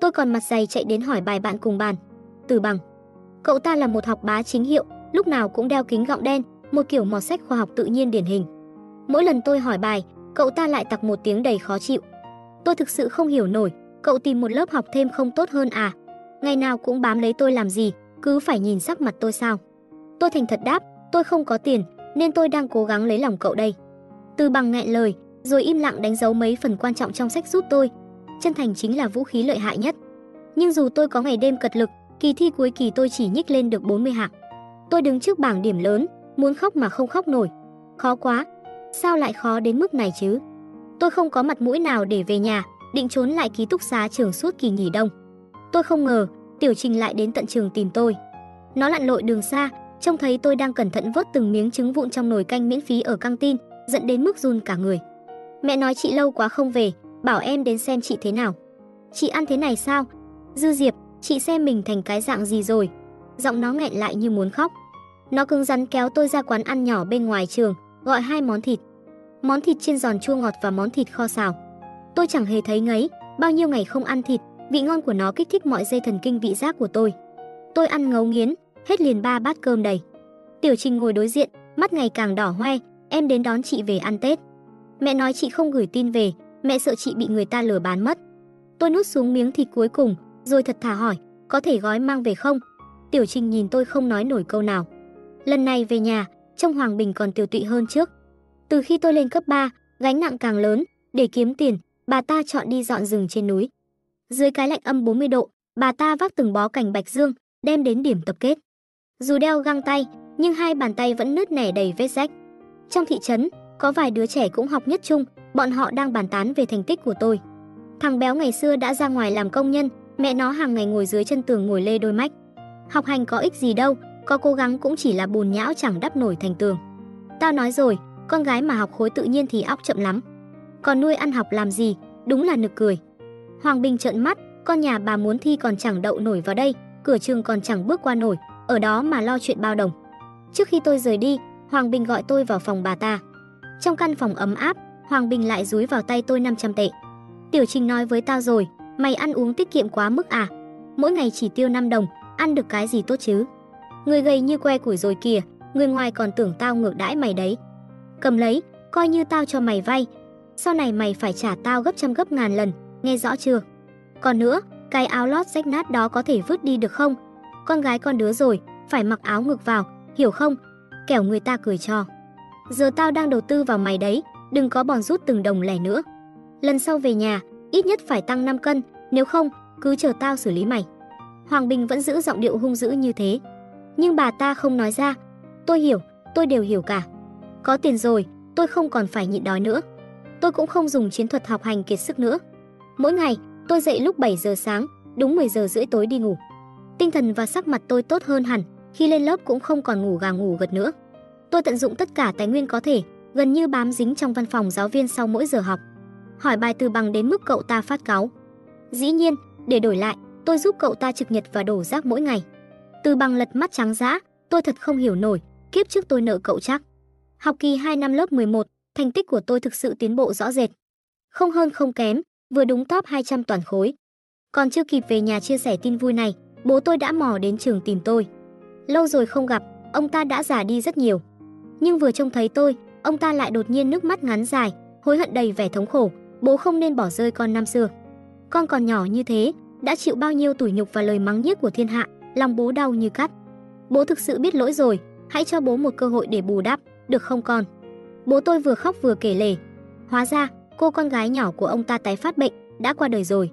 Tôi còn mặt dày chạy đến hỏi bài bạn cùng bàn. Từ bằng. Cậu ta là một học bá chính hiệu, lúc nào cũng đeo kính gọng đen, một kiểu mọt sách khoa học tự nhiên điển hình. Mỗi lần tôi hỏi bài, cậu ta lại tặc một tiếng đầy khó chịu. Tôi thực sự không hiểu nổi, cậu tìm một lớp học thêm không tốt hơn à? Ngày nào cũng bám lấy tôi làm gì, cứ phải nhìn sắc mặt tôi sao? Tôi thành thật đáp, tôi không có tiền, nên tôi đang cố gắng lấy lòng cậu đây. Từ bằng nghẹn lời, rồi im lặng đánh dấu mấy phần quan trọng trong sách giúp tôi. Chân thành chính là vũ khí lợi hại nhất. Nhưng dù tôi có ngày đêm cật lực, kỳ thi cuối kỳ tôi chỉ nhích lên được 40 hạng. Tôi đứng trước bảng điểm lớn, muốn khóc mà không khóc nổi. Khó quá, sao lại khó đến mức này chứ? Tôi không có mặt mũi nào để về nhà, định trốn lại ký túc xá trường suốt kỳ nghỉ đông. Tôi không ngờ, Tiểu Trình lại đến tận trường tìm tôi. Nó lặn lội đường xa, trông thấy tôi đang cẩn thận vớt từng miếng trứng vụn trong nồi canh miễn phí ở căng tin, giận đến mức run cả người. Mẹ nói chị lâu quá không về, bảo em đến xem chị thế nào. Chị ăn thế này sao? Dư Diệp, chị xem mình thành cái dạng gì rồi? Giọng nó nghẹn lại như muốn khóc. Nó cứng rắn kéo tôi ra quán ăn nhỏ bên ngoài trường, gọi hai món thịt. Món thịt chiên giòn chua ngọt và món thịt kho xào. Tôi chẳng hề thấy ngấy, bao nhiêu ngày không ăn thịt, vị ngon của nó kích thích mọi dây thần kinh vị giác của tôi. Tôi ăn ngấu nghiến, hết liền ba bát cơm đầy. Tiểu Trình ngồi đối diện, mắt ngày càng đỏ hoe, em đến đón chị về ăn Tết. Mẹ nói chị không gửi tin về, mẹ sợ chị bị người ta lừa bán mất. Tôi nuốt xuống miếng thịt cuối cùng, rồi thật thà hỏi, có thể gói mang về không? Tiểu Trình nhìn tôi không nói nổi câu nào. Lần này về nhà, trông Hoàng Bình còn tiểu tụy hơn trước. Từ khi tôi lên cấp 3, gánh nặng càng lớn, để kiếm tiền, bà ta chọn đi dọn rừng trên núi. Dưới cái lạnh âm 40 độ, bà ta vác từng bó cành bạch dương, đem đến điểm tập kết. Dù đeo găng tay, nhưng hai bàn tay vẫn nứt nẻ đầy vết rách. Trong thị trấn, có vài đứa trẻ cũng học nhất chung, bọn họ đang bàn tán về thành tích của tôi. Thằng béo ngày xưa đã ra ngoài làm công nhân, mẹ nó hàng ngày ngồi dưới chân tường ngồi lê đôi mách. Học hành có ích gì đâu, có cố gắng cũng chỉ là bùn nhão chẳng đắp nổi thành tường. Tao nói rồi, con gái mà học khối tự nhiên thì óc chậm lắm. Còn nuôi ăn học làm gì, đúng là nực cười. Hoàng Bình trợn mắt, con nhà bà muốn thi còn chẳng đậu nổi vào đây, cửa trường còn chẳng bước qua nổi, ở đó mà lo chuyện bao đồng. Trước khi tôi rời đi, Hoàng Bình gọi tôi vào phòng bà ta. Trong căn phòng ấm áp, Hoàng Bình lại dúi vào tay tôi 500 tệ. Tiểu Trình nói với tao rồi, mày ăn uống tiết kiệm quá mức à? Mỗi ngày chỉ tiêu 5 đồng, ăn được cái gì tốt chứ? Người gầy như que củi rồi kìa, người ngoài còn tưởng tao ngược đãi mày đấy. Cầm lấy, coi như tao cho mày vay. Sau này mày phải trả tao gấp trăm gấp ngàn lần, nghe rõ chưa? Còn nữa, cái áo lót rách nát đó có thể vứt đi được không? Con gái con đứa rồi, phải mặc áo ngực vào, hiểu không? Kẻo người ta cười cho. Giờ tao đang đầu tư vào mày đấy, đừng có bòn rút từng đồng lẻ nữa. Lần sau về nhà, ít nhất phải tăng 5 cân, nếu không, cứ chờ tao xử lý mày. Hoàng Bình vẫn giữ giọng điệu hung dữ như thế. Nhưng bà ta không nói ra. Tôi hiểu, tôi đều hiểu cả. Có tiền rồi, tôi không còn phải nhịn đói nữa. Tôi cũng không dùng chiến thuật học hành kiệt sức nữa. Mỗi ngày, tôi dậy lúc 7 giờ sáng, đúng 10 giờ rưỡi tối đi ngủ. Tinh thần và sắc mặt tôi tốt hơn hẳn, khi lên lớp cũng không còn ngủ gà ngủ gật nữa. Tôi tận dụng tất cả tài nguyên có thể, gần như bám dính trong văn phòng giáo viên sau mỗi giờ học. Hỏi bài từ bằng đến mức cậu ta phát cáu. Dĩ nhiên, để đổi lại, tôi giúp cậu ta trực nhật và đổ rác mỗi ngày. Từ bằng lật mắt trắng dã, tôi thật không hiểu nổi, kiếp trước tôi nợ cậu chắc. Học kỳ 2 năm lớp 11, thành tích của tôi thực sự tiến bộ rõ rệt. Không hơn không kém, vừa đúng top 200 toàn khối. Còn chưa kịp về nhà chia sẻ tin vui này, bố tôi đã mò đến trường tìm tôi. Lâu rồi không gặp, ông ta đã già đi rất nhiều. Nhưng vừa trông thấy tôi, ông ta lại đột nhiên nước mắt ngắn dài, hối hận đầy vẻ thống khổ, bố không nên bỏ rơi con năm xưa. Con còn nhỏ như thế, đã chịu bao nhiêu tủi nhục và lời mắng nhiếc của thiên hạ, lòng bố đau như cắt. Bố thực sự biết lỗi rồi, hãy cho bố một cơ hội để bù đắp, được không con? Bố tôi vừa khóc vừa kể lể. Hóa ra, cô con gái nhỏ của ông ta tái phát bệnh, đã qua đời rồi.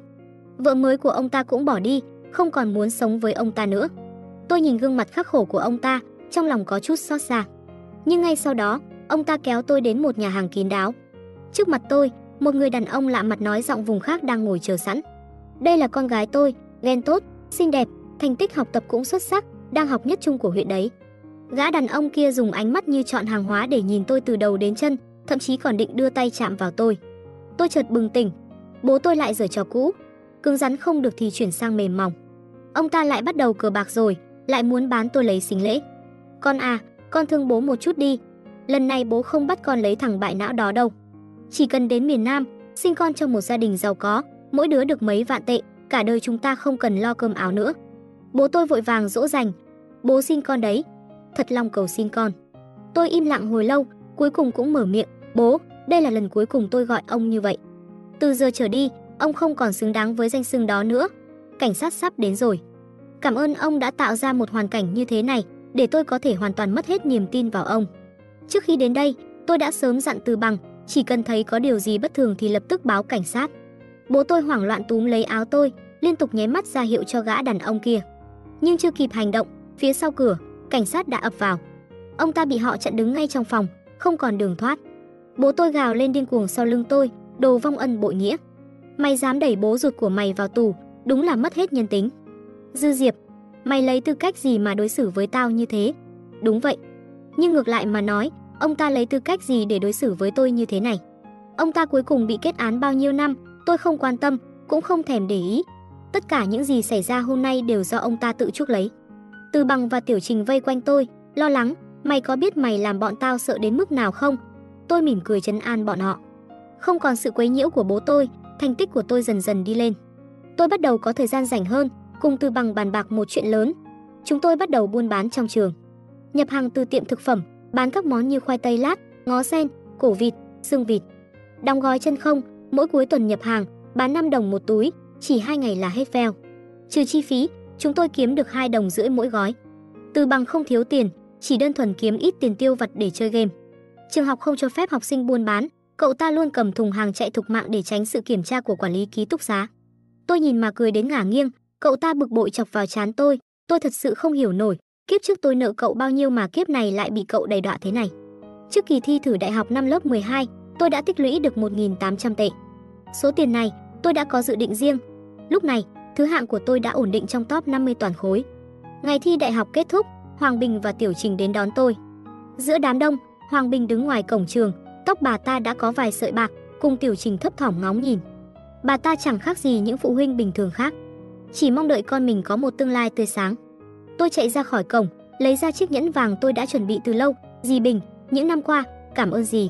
Vợ mới của ông ta cũng bỏ đi, không còn muốn sống với ông ta nữa. Tôi nhìn gương mặt khắc khổ của ông ta, trong lòng có chút xót xa. Nhưng ngay sau đó, ông ta kéo tôi đến một nhà hàng kín đáo. Trước mặt tôi, một người đàn ông lạ mặt nói giọng vùng khác đang ngồi chờ sẵn. Đây là con gái tôi, ghen tốt, xinh đẹp, thành tích học tập cũng xuất sắc, đang học nhất trung của huyện đấy. Gã đàn ông kia dùng ánh mắt như chọn hàng hóa để nhìn tôi từ đầu đến chân, thậm chí còn định đưa tay chạm vào tôi. Tôi chợt bừng tỉnh, bố tôi lại giở trò cũ, cứng rắn không được thì chuyển sang mềm mỏng. Ông ta lại bắt đầu cờ bạc rồi, lại muốn bán tôi lấy xính lễ. Con à, con thương bố một chút đi. Lần này bố không bắt con lấy thằng bại não đó đâu. Chỉ cần đến miền Nam, sinh con trong một gia đình giàu có, mỗi đứa được mấy vạn tệ, cả đời chúng ta không cần lo cơm áo nữa. Bố tôi vội vàng dỗ dành. Bố xin con đấy. Thật lòng cầu xin con. Tôi im lặng hồi lâu, cuối cùng cũng mở miệng. Bố, đây là lần cuối cùng tôi gọi ông như vậy. Từ giờ trở đi, ông không còn xứng đáng với danh xưng đó nữa. Cảnh sát sắp đến rồi. Cảm ơn ông đã tạo ra một hoàn cảnh như thế này, để tôi có thể hoàn toàn mất hết niềm tin vào ông. Trước khi đến đây, tôi đã sớm dặn Từ Bằng, chỉ cần thấy có điều gì bất thường thì lập tức báo cảnh sát. Bố tôi hoảng loạn túm lấy áo tôi, liên tục nháy mắt ra hiệu cho gã đàn ông kia. Nhưng chưa kịp hành động, phía sau cửa, cảnh sát đã ập vào. Ông ta bị họ chặn đứng ngay trong phòng, không còn đường thoát. Bố tôi gào lên điên cuồng sau lưng tôi, đồ vong ân bội nghĩa. Mày dám đẩy bố ruột của mày vào tù, đúng là mất hết nhân tính. Dư Diệp, mày lấy tư cách gì mà đối xử với tao như thế? Đúng vậy. Nhưng ngược lại mà nói, ông ta lấy tư cách gì để đối xử với tôi như thế này? Ông ta cuối cùng bị kết án bao nhiêu năm, tôi không quan tâm, cũng không thèm để ý. Tất cả những gì xảy ra hôm nay đều do ông ta tự chuốc lấy. Từ bằng và tiểu trình vây quanh tôi, lo lắng, mày có biết mày làm bọn tao sợ đến mức nào không? Tôi mỉm cười trấn an bọn họ. Không còn sự quấy nhiễu của bố tôi, thành tích của tôi dần dần đi lên. Tôi bắt đầu có thời gian rảnh hơn, cùng Từ Bằng bàn bạc một chuyện lớn. Chúng tôi bắt đầu buôn bán trong trường. Nhập hàng từ tiệm thực phẩm, bán các món như khoai tây lát, ngó sen, cổ vịt, xương vịt. Đóng gói chân không, mỗi cuối tuần nhập hàng, bán 5 đồng một túi, chỉ 2 ngày là hết veo. Trừ chi phí, chúng tôi kiếm được 2 đồng rưỡi mỗi gói. Từ bằng không thiếu tiền, chỉ đơn thuần kiếm ít tiền tiêu vặt để chơi game. Trường học không cho phép học sinh buôn bán, cậu ta luôn cầm thùng hàng chạy thục mạng để tránh sự kiểm tra của quản lý ký túc xá. Tôi nhìn mà cười đến ngả nghiêng, cậu ta bực bội chọc vào chán tôi, tôi thật sự không hiểu nổi, kiếp trước tôi nợ cậu bao nhiêu mà kiếp này lại bị cậu đầy đọa thế này. Trước kỳ thi thử đại học năm lớp 12, tôi đã tích lũy được 1.800 tệ. Số tiền này, tôi đã có dự định riêng. Lúc này, thứ hạng của tôi đã ổn định trong top 50 toàn khối. Ngày thi đại học kết thúc, Hoàng Bình và Tiểu Trình đến đón tôi. Giữa đám đông, Hoàng Bình đứng ngoài cổng trường, tóc bà ta đã có vài sợi bạc, cùng Tiểu Trình thấp thỏm ngóng nhìn. Bà ta chẳng khác gì những phụ huynh bình thường khác, chỉ mong đợi con mình có một tương lai tươi sáng. Tôi chạy ra khỏi cổng, lấy ra chiếc nhẫn vàng tôi đã chuẩn bị từ lâu, "Dì Bình, những năm qua, cảm ơn dì."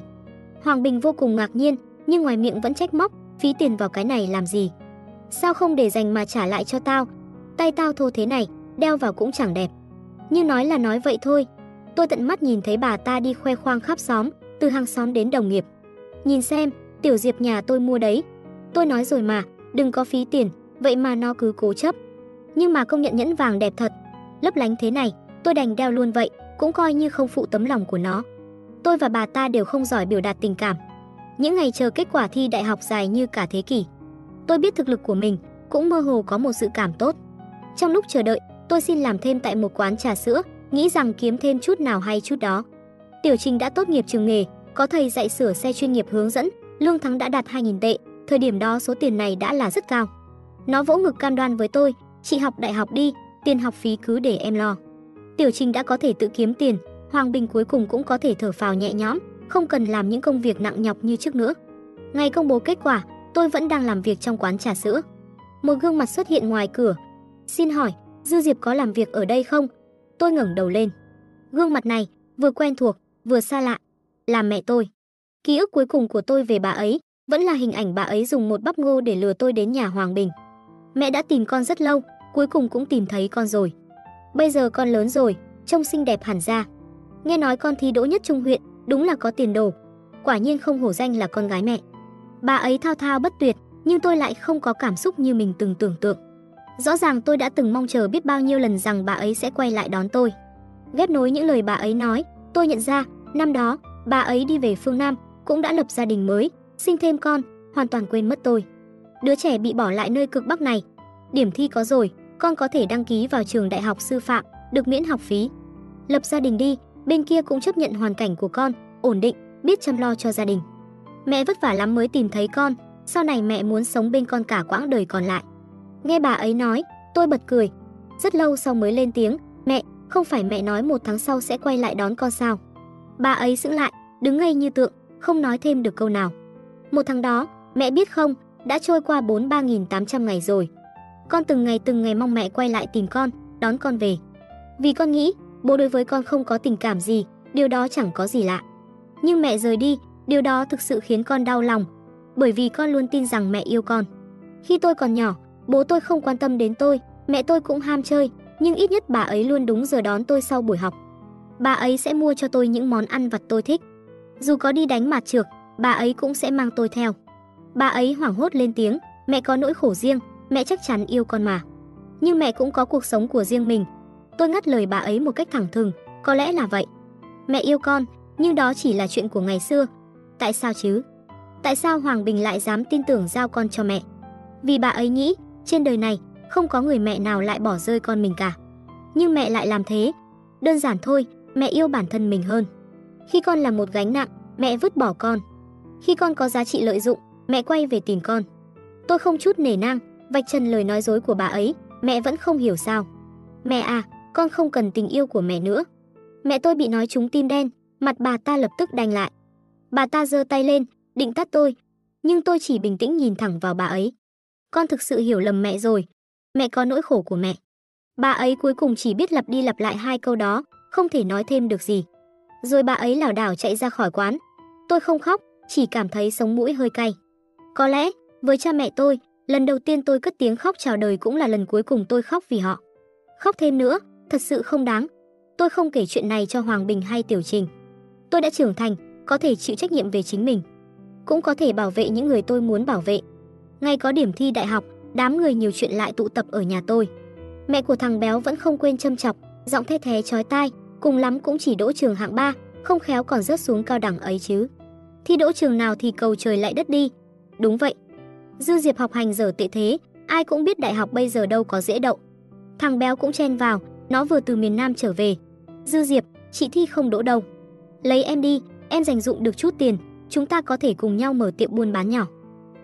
Hoàng Bình vô cùng ngạc nhiên, nhưng ngoài miệng vẫn trách móc, "Phí tiền vào cái này làm gì? Sao không để dành mà trả lại cho tao? Tay tao thô thế này, đeo vào cũng chẳng đẹp." Như nói là nói vậy thôi. Tôi tận mắt nhìn thấy bà ta đi khoe khoang khắp xóm, từ hàng xóm đến đồng nghiệp. Nhìn xem, tiểu Diệp nhà tôi mua đấy. Tôi nói rồi mà, đừng có phí tiền, vậy mà nó cứ cố chấp. Nhưng mà công nhận nhẫn vàng đẹp thật, lấp lánh thế này, tôi đành đeo luôn vậy, cũng coi như không phụ tấm lòng của nó. Tôi và bà ta đều không giỏi biểu đạt tình cảm. Những ngày chờ kết quả thi đại học dài như cả thế kỷ. Tôi biết thực lực của mình, cũng mơ hồ có một sự cảm tốt. Trong lúc chờ đợi, tôi xin làm thêm tại một quán trà sữa, nghĩ rằng kiếm thêm chút nào hay chút đó. Tiểu Trình đã tốt nghiệp trường nghề, có thầy dạy sửa xe chuyên nghiệp hướng dẫn, lương tháng đã đạt 2.000 tệ, thời điểm đó số tiền này đã là rất cao. Nó vỗ ngực cam đoan với tôi, chị học đại học đi, tiền học phí cứ để em lo. Tiểu Trình đã có thể tự kiếm tiền, Hoàng Bình cuối cùng cũng có thể thở phào nhẹ nhõm, không cần làm những công việc nặng nhọc như trước nữa. Ngày công bố kết quả, tôi vẫn đang làm việc trong quán trà sữa. Một gương mặt xuất hiện ngoài cửa. Xin hỏi, Dư Diệp có làm việc ở đây không? Tôi ngẩng đầu lên. Gương mặt này, vừa quen thuộc, vừa xa lạ. Là mẹ tôi. Ký ức cuối cùng của tôi về bà ấy, vẫn là hình ảnh bà ấy dùng một bắp ngô để lừa tôi đến nhà Hoàng Bình. Mẹ đã tìm con rất lâu, cuối cùng cũng tìm thấy con rồi. Bây giờ con lớn rồi, trông xinh đẹp hẳn ra. Nghe nói con thi đỗ nhất trung huyện, đúng là có tiền đồ. Quả nhiên không hổ danh là con gái mẹ. Bà ấy thao thao bất tuyệt, nhưng tôi lại không có cảm xúc như mình từng tưởng tượng. Rõ ràng tôi đã từng mong chờ biết bao nhiêu lần rằng bà ấy sẽ quay lại đón tôi. Ghép nối những lời bà ấy nói, tôi nhận ra, năm đó, bà ấy đi về phương Nam, cũng đã lập gia đình mới, sinh thêm con, hoàn toàn quên mất tôi. Đứa trẻ bị bỏ lại nơi cực Bắc này. Điểm thi có rồi, con có thể đăng ký vào trường đại học sư phạm, được miễn học phí. Lập gia đình đi, bên kia cũng chấp nhận hoàn cảnh của con, ổn định, biết chăm lo cho gia đình. Mẹ vất vả lắm mới tìm thấy con, sau này mẹ muốn sống bên con cả quãng đời còn lại. Nghe bà ấy nói, tôi bật cười. Rất lâu sau mới lên tiếng, mẹ, không phải mẹ nói một tháng sau sẽ quay lại đón con sao? Bà ấy sững lại, đứng ngay như tượng, không nói thêm được câu nào. Một tháng đó, mẹ biết không, đã trôi qua 43.800 ngày rồi. Con từng ngày từng ngày mong mẹ quay lại tìm con, đón con về. Vì con nghĩ, bố đối với con không có tình cảm gì, điều đó chẳng có gì lạ. Nhưng mẹ rời đi, điều đó thực sự khiến con đau lòng, bởi vì con luôn tin rằng mẹ yêu con. Khi tôi còn nhỏ, bố tôi không quan tâm đến tôi, mẹ tôi cũng ham chơi, nhưng ít nhất bà ấy luôn đúng giờ đón tôi sau buổi học. Bà ấy sẽ mua cho tôi những món ăn vặt tôi thích. Dù có đi đánh mặt trược, bà ấy cũng sẽ mang tôi theo. Bà ấy hoảng hốt lên tiếng, mẹ có nỗi khổ riêng, mẹ chắc chắn yêu con mà. Nhưng mẹ cũng có cuộc sống của riêng mình. Tôi ngắt lời bà ấy một cách thẳng thừng, có lẽ là vậy. Mẹ yêu con, nhưng đó chỉ là chuyện của ngày xưa. Tại sao chứ? Tại sao Hoàng Bình lại dám tin tưởng giao con cho mẹ? Vì bà ấy nghĩ, trên đời này không có người mẹ nào lại bỏ rơi con mình cả. Nhưng mẹ lại làm thế. Đơn giản thôi, mẹ yêu bản thân mình hơn. Khi con là một gánh nặng, mẹ vứt bỏ con. Khi con có giá trị lợi dụng, mẹ quay về tìm con. Tôi không chút nể nang, vạch trần lời nói dối của bà ấy, mẹ vẫn không hiểu sao. Mẹ à, con không cần tình yêu của mẹ nữa. Mẹ tôi bị nói trúng tim đen, mặt bà ta lập tức đành lại. Bà ta giơ tay lên, định tắt tôi, nhưng tôi chỉ bình tĩnh nhìn thẳng vào bà ấy. Con thực sự hiểu lầm mẹ rồi. Mẹ có nỗi khổ của mẹ. Bà ấy cuối cùng chỉ biết lặp đi lặp lại hai câu đó, không thể nói thêm được gì. Rồi bà ấy lảo đảo chạy ra khỏi quán. Tôi không khóc, chỉ cảm thấy sống mũi hơi cay. Có lẽ, với cha mẹ tôi, lần đầu tiên tôi cất tiếng khóc chào đời cũng là lần cuối cùng tôi khóc vì họ. Khóc thêm nữa, thật sự không đáng. Tôi không kể chuyện này cho Hoàng Bình hay Tiểu Trình. Tôi đã trưởng thành, có thể chịu trách nhiệm về chính mình. Cũng có thể bảo vệ những người tôi muốn bảo vệ. Ngay có điểm thi đại học, đám người nhiều chuyện lại tụ tập ở nhà tôi. Mẹ của thằng béo vẫn không quên châm chọc, giọng the thé chói tai, cùng lắm cũng chỉ đỗ trường hạng 3, không khéo còn rớt xuống cao đẳng ấy chứ. Thi đỗ trường nào thì cầu trời lại đất đi. Đúng vậy. Dư Diệp học hành dở tệ thế, ai cũng biết đại học bây giờ đâu có dễ đậu. Thằng béo cũng chen vào, nó vừa từ miền Nam trở về. Dư Diệp, chị thi không đỗ đâu. Lấy em đi, em dành dụng được chút tiền, chúng ta có thể cùng nhau mở tiệm buôn bán nhỏ.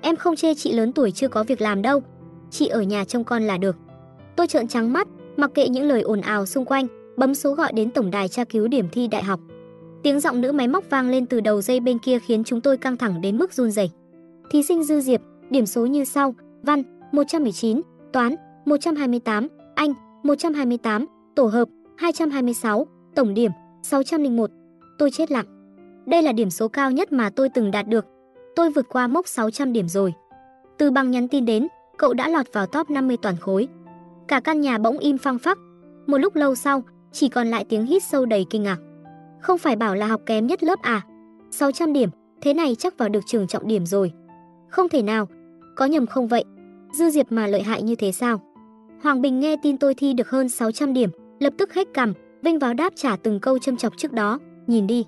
Em không chê chị lớn tuổi chưa có việc làm đâu, chị ở nhà trông con là được. Tôi trợn trắng mắt, mặc kệ những lời ồn ào xung quanh, bấm số gọi đến tổng đài tra cứu điểm thi đại học. Tiếng giọng nữ máy móc vang lên từ đầu dây bên kia khiến chúng tôi căng thẳng đến mức run rẩy. Thí sinh Dư Diệp, điểm số như sau: Văn 119, Toán 128, Anh 128, Tổ hợp 226, tổng điểm 601. Tôi chết lặng. Đây là điểm số cao nhất mà tôi từng đạt được. Tôi vượt qua mốc 600 điểm rồi. Từ bằng nhắn tin đến, cậu đã lọt vào top 50 toàn khối. Cả căn nhà bỗng im phăng phắc. Một lúc lâu sau, chỉ còn lại tiếng hít sâu đầy kinh ngạc. Không phải bảo là học kém nhất lớp à? 600 điểm, thế này chắc vào được trường trọng điểm rồi. Không thể nào, có nhầm không vậy? Dư Diệp mà lợi hại như thế sao? Hoàng Bình nghe tin tôi thi được hơn 600 điểm, lập tức hết cằm, vinh vào đáp trả từng câu châm chọc trước đó, nhìn đi.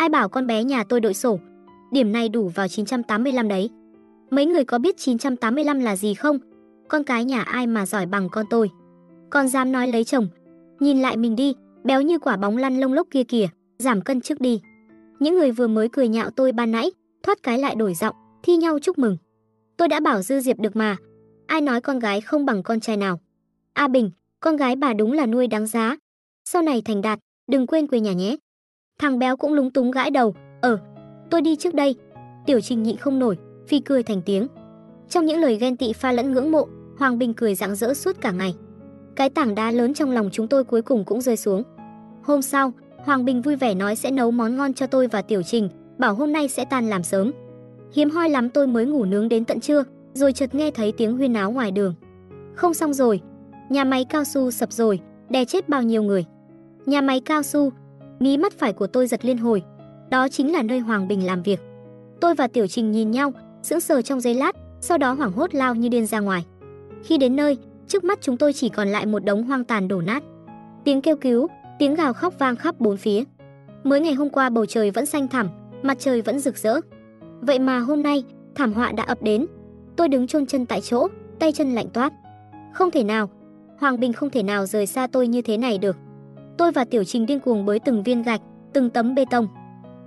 Ai bảo con bé nhà tôi đội sổ, điểm này đủ vào 985 đấy. Mấy người có biết 985 là gì không? Con cái nhà ai mà giỏi bằng con tôi. Con dám nói lấy chồng. Nhìn lại mình đi, béo như quả bóng lăn lông lốc kia kìa, giảm cân trước đi. Những người vừa mới cười nhạo tôi ban nãy, thoát cái lại đổi giọng, thi nhau chúc mừng. Tôi đã bảo Dư Diệp được mà. ai nói con gái không bằng con trai nào. A Bình, con gái bà đúng là nuôi đáng giá. Sau này thành đạt, đừng quên quê nhà nhé. Thằng béo cũng lúng túng gãi đầu, "Ờ, tôi đi trước đây." Tiểu Trình nhịn không nổi, phi cười thành tiếng. Trong những lời ghen tị pha lẫn ngưỡng mộ, Hoàng Bình cười rạng rỡ suốt cả ngày. Cái tảng đá lớn trong lòng chúng tôi cuối cùng cũng rơi xuống. Hôm sau, Hoàng Bình vui vẻ nói sẽ nấu món ngon cho tôi và Tiểu Trình, bảo hôm nay sẽ tan làm sớm. Hiếm hoi lắm tôi mới ngủ nướng đến tận trưa, rồi chợt nghe thấy tiếng huyên náo ngoài đường. Không xong rồi, nhà máy cao su sập rồi, đè chết bao nhiêu người. Nhà máy cao su, mí mắt phải của tôi giật liên hồi. Đó chính là nơi Hoàng Bình làm việc. Tôi và Tiểu Trình nhìn nhau, sững sờ trong giây lát, sau đó hoảng hốt lao như điên ra ngoài. Khi đến nơi, trước mắt chúng tôi chỉ còn lại một đống hoang tàn đổ nát. Tiếng kêu cứu, tiếng gào khóc vang khắp bốn phía. Mới ngày hôm qua bầu trời vẫn xanh thẳm, mặt trời vẫn rực rỡ. Vậy mà hôm nay, thảm họa đã ập đến. Tôi đứng chôn chân tại chỗ, tay chân lạnh toát. Không thể nào, Hoàng Bình không thể nào rời xa tôi như thế này được. Tôi và Tiểu Trình điên cuồng bới từng viên gạch, từng tấm bê tông.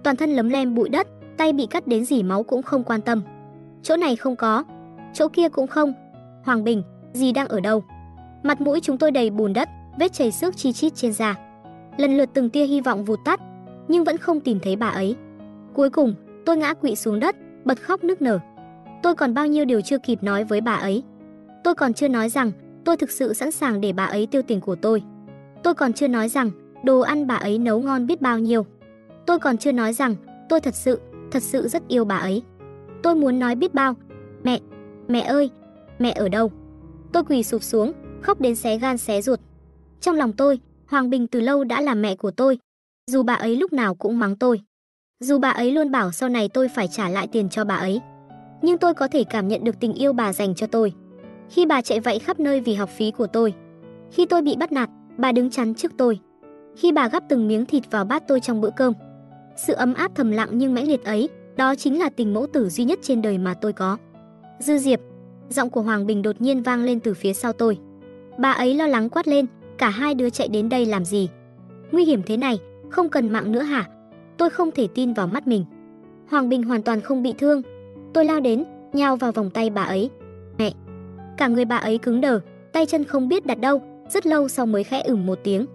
Toàn thân lấm lem bụi đất, tay bị cắt đến dỉ máu cũng không quan tâm. Chỗ này không có, chỗ kia cũng không. Hoàng Bình, gì đang ở đâu? Mặt mũi chúng tôi đầy bùn đất, vết chảy xước chi chít trên da. Lần lượt từng tia hy vọng vụt tắt, nhưng vẫn không tìm thấy bà ấy. Cuối cùng, tôi ngã quỵ xuống đất, bật khóc nức nở. Tôi còn bao nhiêu điều chưa kịp nói với bà ấy. Tôi còn chưa nói rằng tôi thực sự sẵn sàng để bà ấy tiêu tiền của tôi. Tôi còn chưa nói rằng đồ ăn bà ấy nấu ngon biết bao nhiêu. Tôi còn chưa nói rằng tôi thật sự, thật sự rất yêu bà ấy. Tôi muốn nói biết bao. Mẹ, mẹ ơi, mẹ ở đâu? Tôi quỳ sụp xuống, khóc đến xé gan xé ruột. Trong lòng tôi, Hoàng Bình từ lâu đã là mẹ của tôi. Dù bà ấy lúc nào cũng mắng tôi. Dù bà ấy luôn bảo sau này tôi phải trả lại tiền cho bà ấy. Nhưng tôi có thể cảm nhận được tình yêu bà dành cho tôi. Khi bà chạy vậy khắp nơi vì học phí của tôi. Khi tôi bị bắt nạt, bà đứng chắn trước tôi. Khi bà gắp từng miếng thịt vào bát tôi trong bữa cơm. Sự ấm áp thầm lặng nhưng mãnh liệt ấy, đó chính là tình mẫu tử duy nhất trên đời mà tôi có. Dư Diệp, giọng của Hoàng Bình đột nhiên vang lên từ phía sau tôi. Bà ấy lo lắng quát lên, cả hai đứa chạy đến đây làm gì? Nguy hiểm thế này, không cần mạng nữa hả? Tôi không thể tin vào mắt mình. Hoàng Bình hoàn toàn không bị thương. Tôi lao đến, nhào vào vòng tay bà ấy. Mẹ! Cả người bà ấy cứng đờ, tay chân không biết đặt đâu, rất lâu sau mới khẽ ửng một tiếng.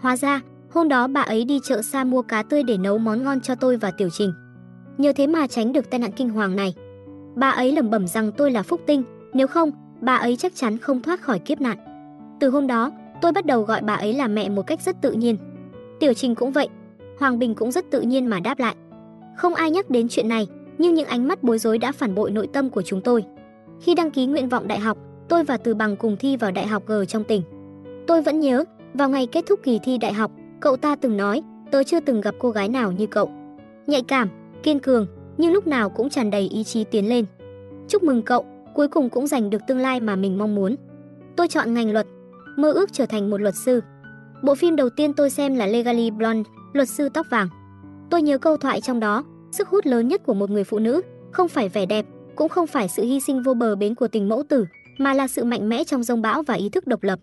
Hóa ra, hôm đó bà ấy đi chợ xa mua cá tươi để nấu món ngon cho tôi và Tiểu Trình. Nhờ thế mà tránh được tai nạn kinh hoàng này. Bà ấy lẩm bẩm rằng tôi là phúc tinh, nếu không, bà ấy chắc chắn không thoát khỏi kiếp nạn. Từ hôm đó, tôi bắt đầu gọi bà ấy là mẹ một cách rất tự nhiên. Tiểu Trình cũng vậy, Hoàng Bình cũng rất tự nhiên mà đáp lại. Không ai nhắc đến chuyện này, nhưng những ánh mắt bối rối đã phản bội nội tâm của chúng tôi. Khi đăng ký nguyện vọng đại học, tôi và Từ Bằng cùng thi vào đại học G trong tỉnh. Tôi vẫn nhớ, vào ngày kết thúc kỳ thi đại học, cậu ta từng nói, tớ chưa từng gặp cô gái nào như cậu. Nhạy cảm, kiên cường, nhưng lúc nào cũng tràn đầy ý chí tiến lên. Chúc mừng cậu, cuối cùng cũng giành được tương lai mà mình mong muốn. Tôi chọn ngành luật, mơ ước trở thành một luật sư. Bộ phim đầu tiên tôi xem là Legally Blonde, luật sư tóc vàng. Tôi nhớ câu thoại trong đó, sức hút lớn nhất của một người phụ nữ không phải vẻ đẹp, cũng không phải sự hy sinh vô bờ bến của tình mẫu tử, mà là sự mạnh mẽ trong rông bão và ý thức độc lập.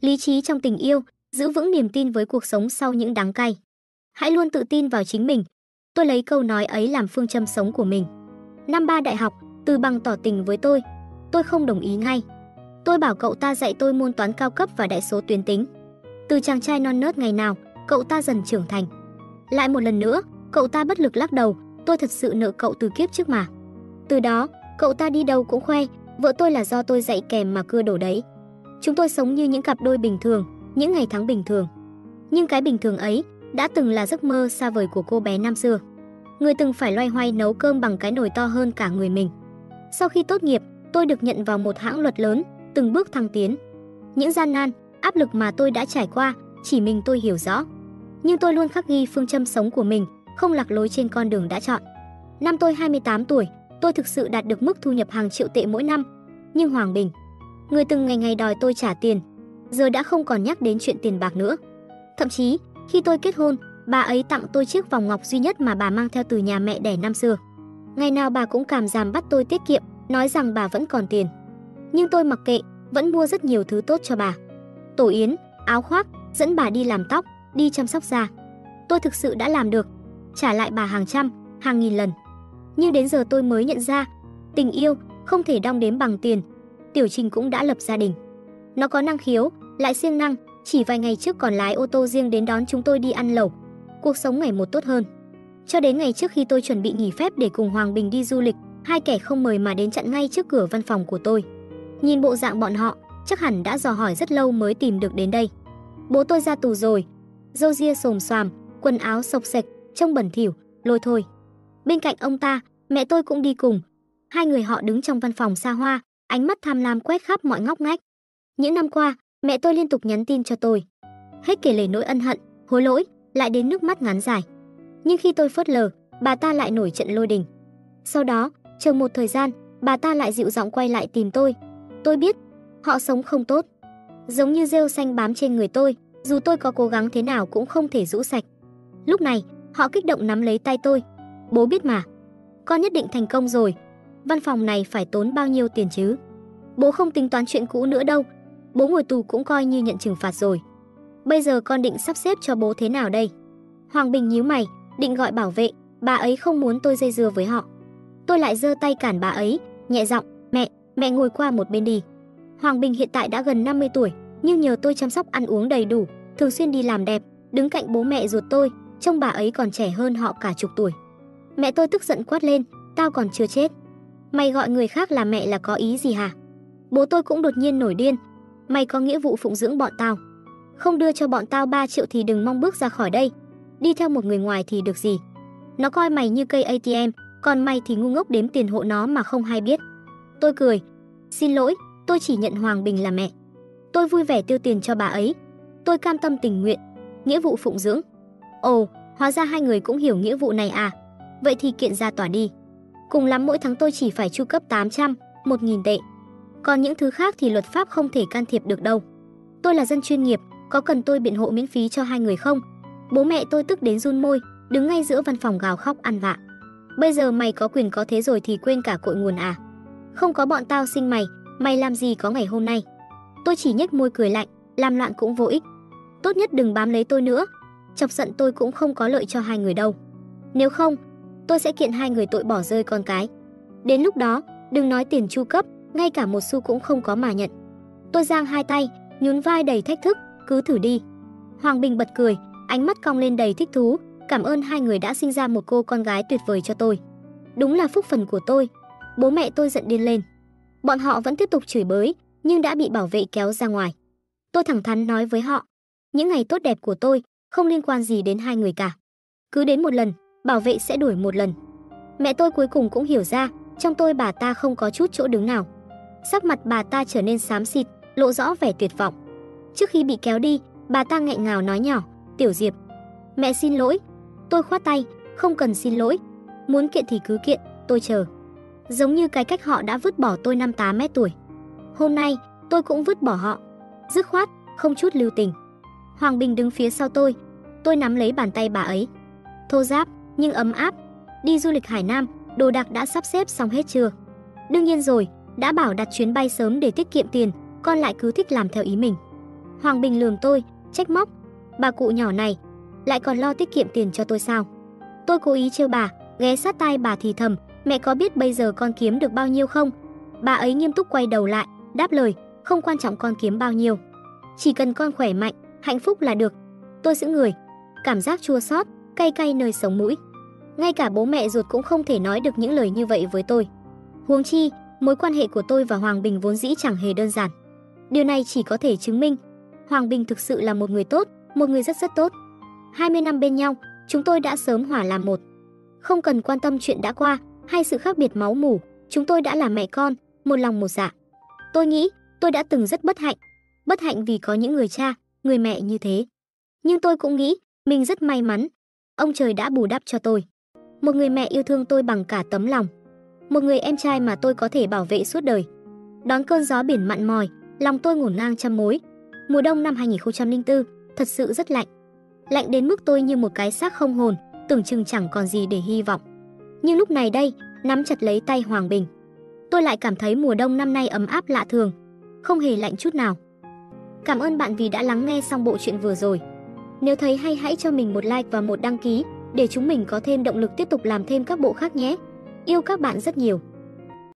Lý trí trong tình yêu, giữ vững niềm tin với cuộc sống sau những đắng cay. Hãy luôn tự tin vào chính mình. Tôi lấy câu nói ấy làm phương châm sống của mình. Năm ba đại học, Từ Bằng tỏ tình với tôi. Tôi không đồng ý ngay. Tôi bảo cậu ta dạy tôi môn toán cao cấp và đại số tuyến tính. Từ chàng trai non nớt ngày nào, cậu ta dần trưởng thành. Lại một lần nữa, cậu ta bất lực lắc đầu, tôi thật sự nợ cậu từ kiếp trước mà. Từ đó, cậu ta đi đâu cũng khoe, vợ tôi là do tôi dạy kèm mà cưa đổ đấy. Chúng tôi sống như những cặp đôi bình thường, những ngày tháng bình thường. Nhưng cái bình thường ấy đã từng là giấc mơ xa vời của cô bé năm xưa. Người từng phải loay hoay nấu cơm bằng cái nồi to hơn cả người mình. Sau khi tốt nghiệp, tôi được nhận vào một hãng luật lớn, từng bước thăng tiến. Những gian nan, áp lực mà tôi đã trải qua, chỉ mình tôi hiểu rõ. Nhưng tôi luôn khắc ghi phương châm sống của mình, không lạc lối trên con đường đã chọn. Năm tôi 28 tuổi, tôi thực sự đạt được mức thu nhập hàng triệu tệ mỗi năm. Nhưng Hoàng Bình, người từng ngày ngày đòi tôi trả tiền, giờ đã không còn nhắc đến chuyện tiền bạc nữa. Thậm chí, khi tôi kết hôn, bà ấy tặng tôi chiếc vòng ngọc duy nhất mà bà mang theo từ nhà mẹ đẻ năm xưa. Ngày nào bà cũng cảm giảm bắt tôi tiết kiệm, nói rằng bà vẫn còn tiền. Nhưng tôi mặc kệ, vẫn mua rất nhiều thứ tốt cho bà. Tổ yến, áo khoác, dẫn bà đi làm tóc, đi chăm sóc da. Tôi thực sự đã làm được, trả lại bà hàng trăm, hàng nghìn lần. Nhưng đến giờ tôi mới nhận ra, tình yêu không thể đong đếm bằng tiền. Tiểu Trình cũng đã lập gia đình. Nó có năng khiếu, lại siêng năng, chỉ vài ngày trước còn lái ô tô riêng đến đón chúng tôi đi ăn lẩu. Cuộc sống ngày một tốt hơn. Cho đến ngày trước khi tôi chuẩn bị nghỉ phép để cùng Hoàng Bình đi du lịch, hai kẻ không mời mà đến chặn ngay trước cửa văn phòng của tôi. Nhìn bộ dạng bọn họ, chắc hẳn đã dò hỏi rất lâu mới tìm được đến đây. Bố tôi ra tù rồi, râu ria xồm xoàm, quần áo sộc sạch, trông bẩn thỉu, lôi thôi. Bên cạnh ông ta, mẹ tôi cũng đi cùng. Hai người họ đứng trong văn phòng xa hoa, ánh mắt tham lam quét khắp mọi ngóc ngách. Những năm qua, mẹ tôi liên tục nhắn tin cho tôi. Hết kể lể nỗi ân hận, hối lỗi, lại đến nước mắt ngắn dài. Nhưng khi tôi phớt lờ, bà ta lại nổi trận lôi đình. Sau đó, chờ một thời gian, bà ta lại dịu giọng quay lại tìm tôi. Tôi biết, họ sống không tốt. Giống như rêu xanh bám trên người tôi, dù tôi có cố gắng thế nào cũng không thể rũ sạch. Lúc này, họ kích động nắm lấy tay tôi. Bố biết mà, con nhất định thành công rồi. Văn phòng này phải tốn bao nhiêu tiền chứ? Bố không tính toán chuyện cũ nữa đâu. Bố ngồi tù cũng coi như nhận trừng phạt rồi. Bây giờ con định sắp xếp cho bố thế nào đây? Hoàng Bình nhíu mày, định gọi bảo vệ, bà ấy không muốn tôi dây dưa với họ. Tôi lại giơ tay cản bà ấy, nhẹ giọng, "Mẹ, mẹ ngồi qua một bên đi." Hoàng Bình hiện tại đã gần 50 tuổi, nhưng nhờ tôi chăm sóc ăn uống đầy đủ, thường xuyên đi làm đẹp, đứng cạnh bố mẹ ruột tôi, trông bà ấy còn trẻ hơn họ cả chục tuổi. Mẹ tôi tức giận quát lên, "Tao còn chưa chết. Mày gọi người khác là mẹ là có ý gì hả?" Bố tôi cũng đột nhiên nổi điên, "Mày có nghĩa vụ phụng dưỡng bọn tao. Không đưa cho bọn tao 3 triệu thì đừng mong bước ra khỏi đây. Đi theo một người ngoài thì được gì? Nó coi mày như cây ATM, còn mày thì ngu ngốc đếm tiền hộ nó mà không hay biết." Tôi cười, "Xin lỗi, tôi chỉ nhận Hoàng Bình là mẹ." Tôi vui vẻ tiêu tiền cho bà ấy. Tôi cam tâm tình nguyện, nghĩa vụ phụng dưỡng. Ồ, hóa ra hai người cũng hiểu nghĩa vụ này à? Vậy thì kiện ra tòa đi. Cùng lắm mỗi tháng tôi chỉ phải chu cấp 800, 1000 tệ. Còn những thứ khác thì luật pháp không thể can thiệp được đâu. Tôi là dân chuyên nghiệp, có cần tôi biện hộ miễn phí cho hai người không? Bố mẹ tôi tức đến run môi, đứng ngay giữa văn phòng gào khóc ăn vạ. Bây giờ mày có quyền có thế rồi thì quên cả cội nguồn à? Không có bọn tao sinh mày, mày làm gì có ngày hôm nay? Tôi chỉ nhếch môi cười lạnh, làm loạn cũng vô ích. Tốt nhất đừng bám lấy tôi nữa, chọc giận tôi cũng không có lợi cho hai người đâu. Nếu không, tôi sẽ kiện hai người tội bỏ rơi con cái. Đến lúc đó, đừng nói tiền chu cấp, ngay cả một xu cũng không có mà nhận. Tôi giang hai tay, nhún vai đầy thách thức, cứ thử đi. Hoàng Bình bật cười, ánh mắt cong lên đầy thích thú, cảm ơn hai người đã sinh ra một cô con gái tuyệt vời cho tôi. Đúng là phúc phần của tôi. Bố mẹ tôi giận điên lên. Bọn họ vẫn tiếp tục chửi bới, nhưng đã bị bảo vệ kéo ra ngoài. Tôi thẳng thắn nói với họ, những ngày tốt đẹp của tôi không liên quan gì đến hai người cả. Cứ đến một lần, bảo vệ sẽ đuổi một lần. Mẹ tôi cuối cùng cũng hiểu ra, trong tôi bà ta không có chút chỗ đứng nào. Sắc mặt bà ta trở nên xám xịt, lộ rõ vẻ tuyệt vọng. Trước khi bị kéo đi, bà ta nghẹn ngào nói nhỏ, "Tiểu Diệp, mẹ xin lỗi." Tôi khoát tay, "Không cần xin lỗi, muốn kiện thì cứ kiện, tôi chờ." Giống như cái cách họ đã vứt bỏ tôi năm 8 mét tuổi. Hôm nay, tôi cũng vứt bỏ họ. Dứt khoát, không chút lưu tình. Hoàng Bình đứng phía sau tôi, tôi nắm lấy bàn tay bà ấy. Thô giáp, nhưng ấm áp. Đi du lịch Hải Nam, đồ đạc đã sắp xếp xong hết chưa? Đương nhiên rồi, đã bảo đặt chuyến bay sớm để tiết kiệm tiền, con lại cứ thích làm theo ý mình. Hoàng Bình lườm tôi, trách móc, bà cụ nhỏ này lại còn lo tiết kiệm tiền cho tôi sao? Tôi cố ý trêu bà, ghé sát tai bà thì thầm, mẹ có biết bây giờ con kiếm được bao nhiêu không? Bà ấy nghiêm túc quay đầu lại, đáp lời, không quan trọng con kiếm bao nhiêu. Chỉ cần con khỏe mạnh, hạnh phúc là được. Tôi giữ người, cảm giác chua xót, cay cay nơi sống mũi. Ngay cả bố mẹ ruột cũng không thể nói được những lời như vậy với tôi. Huống chi, mối quan hệ của tôi và Hoàng Bình vốn dĩ chẳng hề đơn giản. Điều này chỉ có thể chứng minh Hoàng Bình thực sự là một người tốt, một người rất rất tốt. 20 năm bên nhau, chúng tôi đã sớm hòa làm một. Không cần quan tâm chuyện đã qua hay sự khác biệt máu mủ, chúng tôi đã là mẹ con, một lòng một dạ. Tôi nghĩ tôi đã từng rất bất hạnh, bất hạnh vì có những người cha, người mẹ như thế. Nhưng tôi cũng nghĩ mình rất may mắn, ông trời đã bù đắp cho tôi. Một người mẹ yêu thương tôi bằng cả tấm lòng. Một người em trai mà tôi có thể bảo vệ suốt đời. Đón cơn gió biển mặn mòi, lòng tôi ngổn ngang trăm mối. Mùa đông năm 2004, thật sự rất lạnh. Lạnh đến mức tôi như một cái xác không hồn, tưởng chừng chẳng còn gì để hy vọng. Nhưng lúc này đây, nắm chặt lấy tay Hoàng Bình. Tôi lại cảm thấy mùa đông năm nay ấm áp lạ thường, không hề lạnh chút nào. Cảm ơn bạn vì đã lắng nghe xong bộ truyện vừa rồi. Nếu thấy hay hãy cho mình một like và một đăng ký để chúng mình có thêm động lực tiếp tục làm thêm các bộ khác nhé. Yêu các bạn rất nhiều.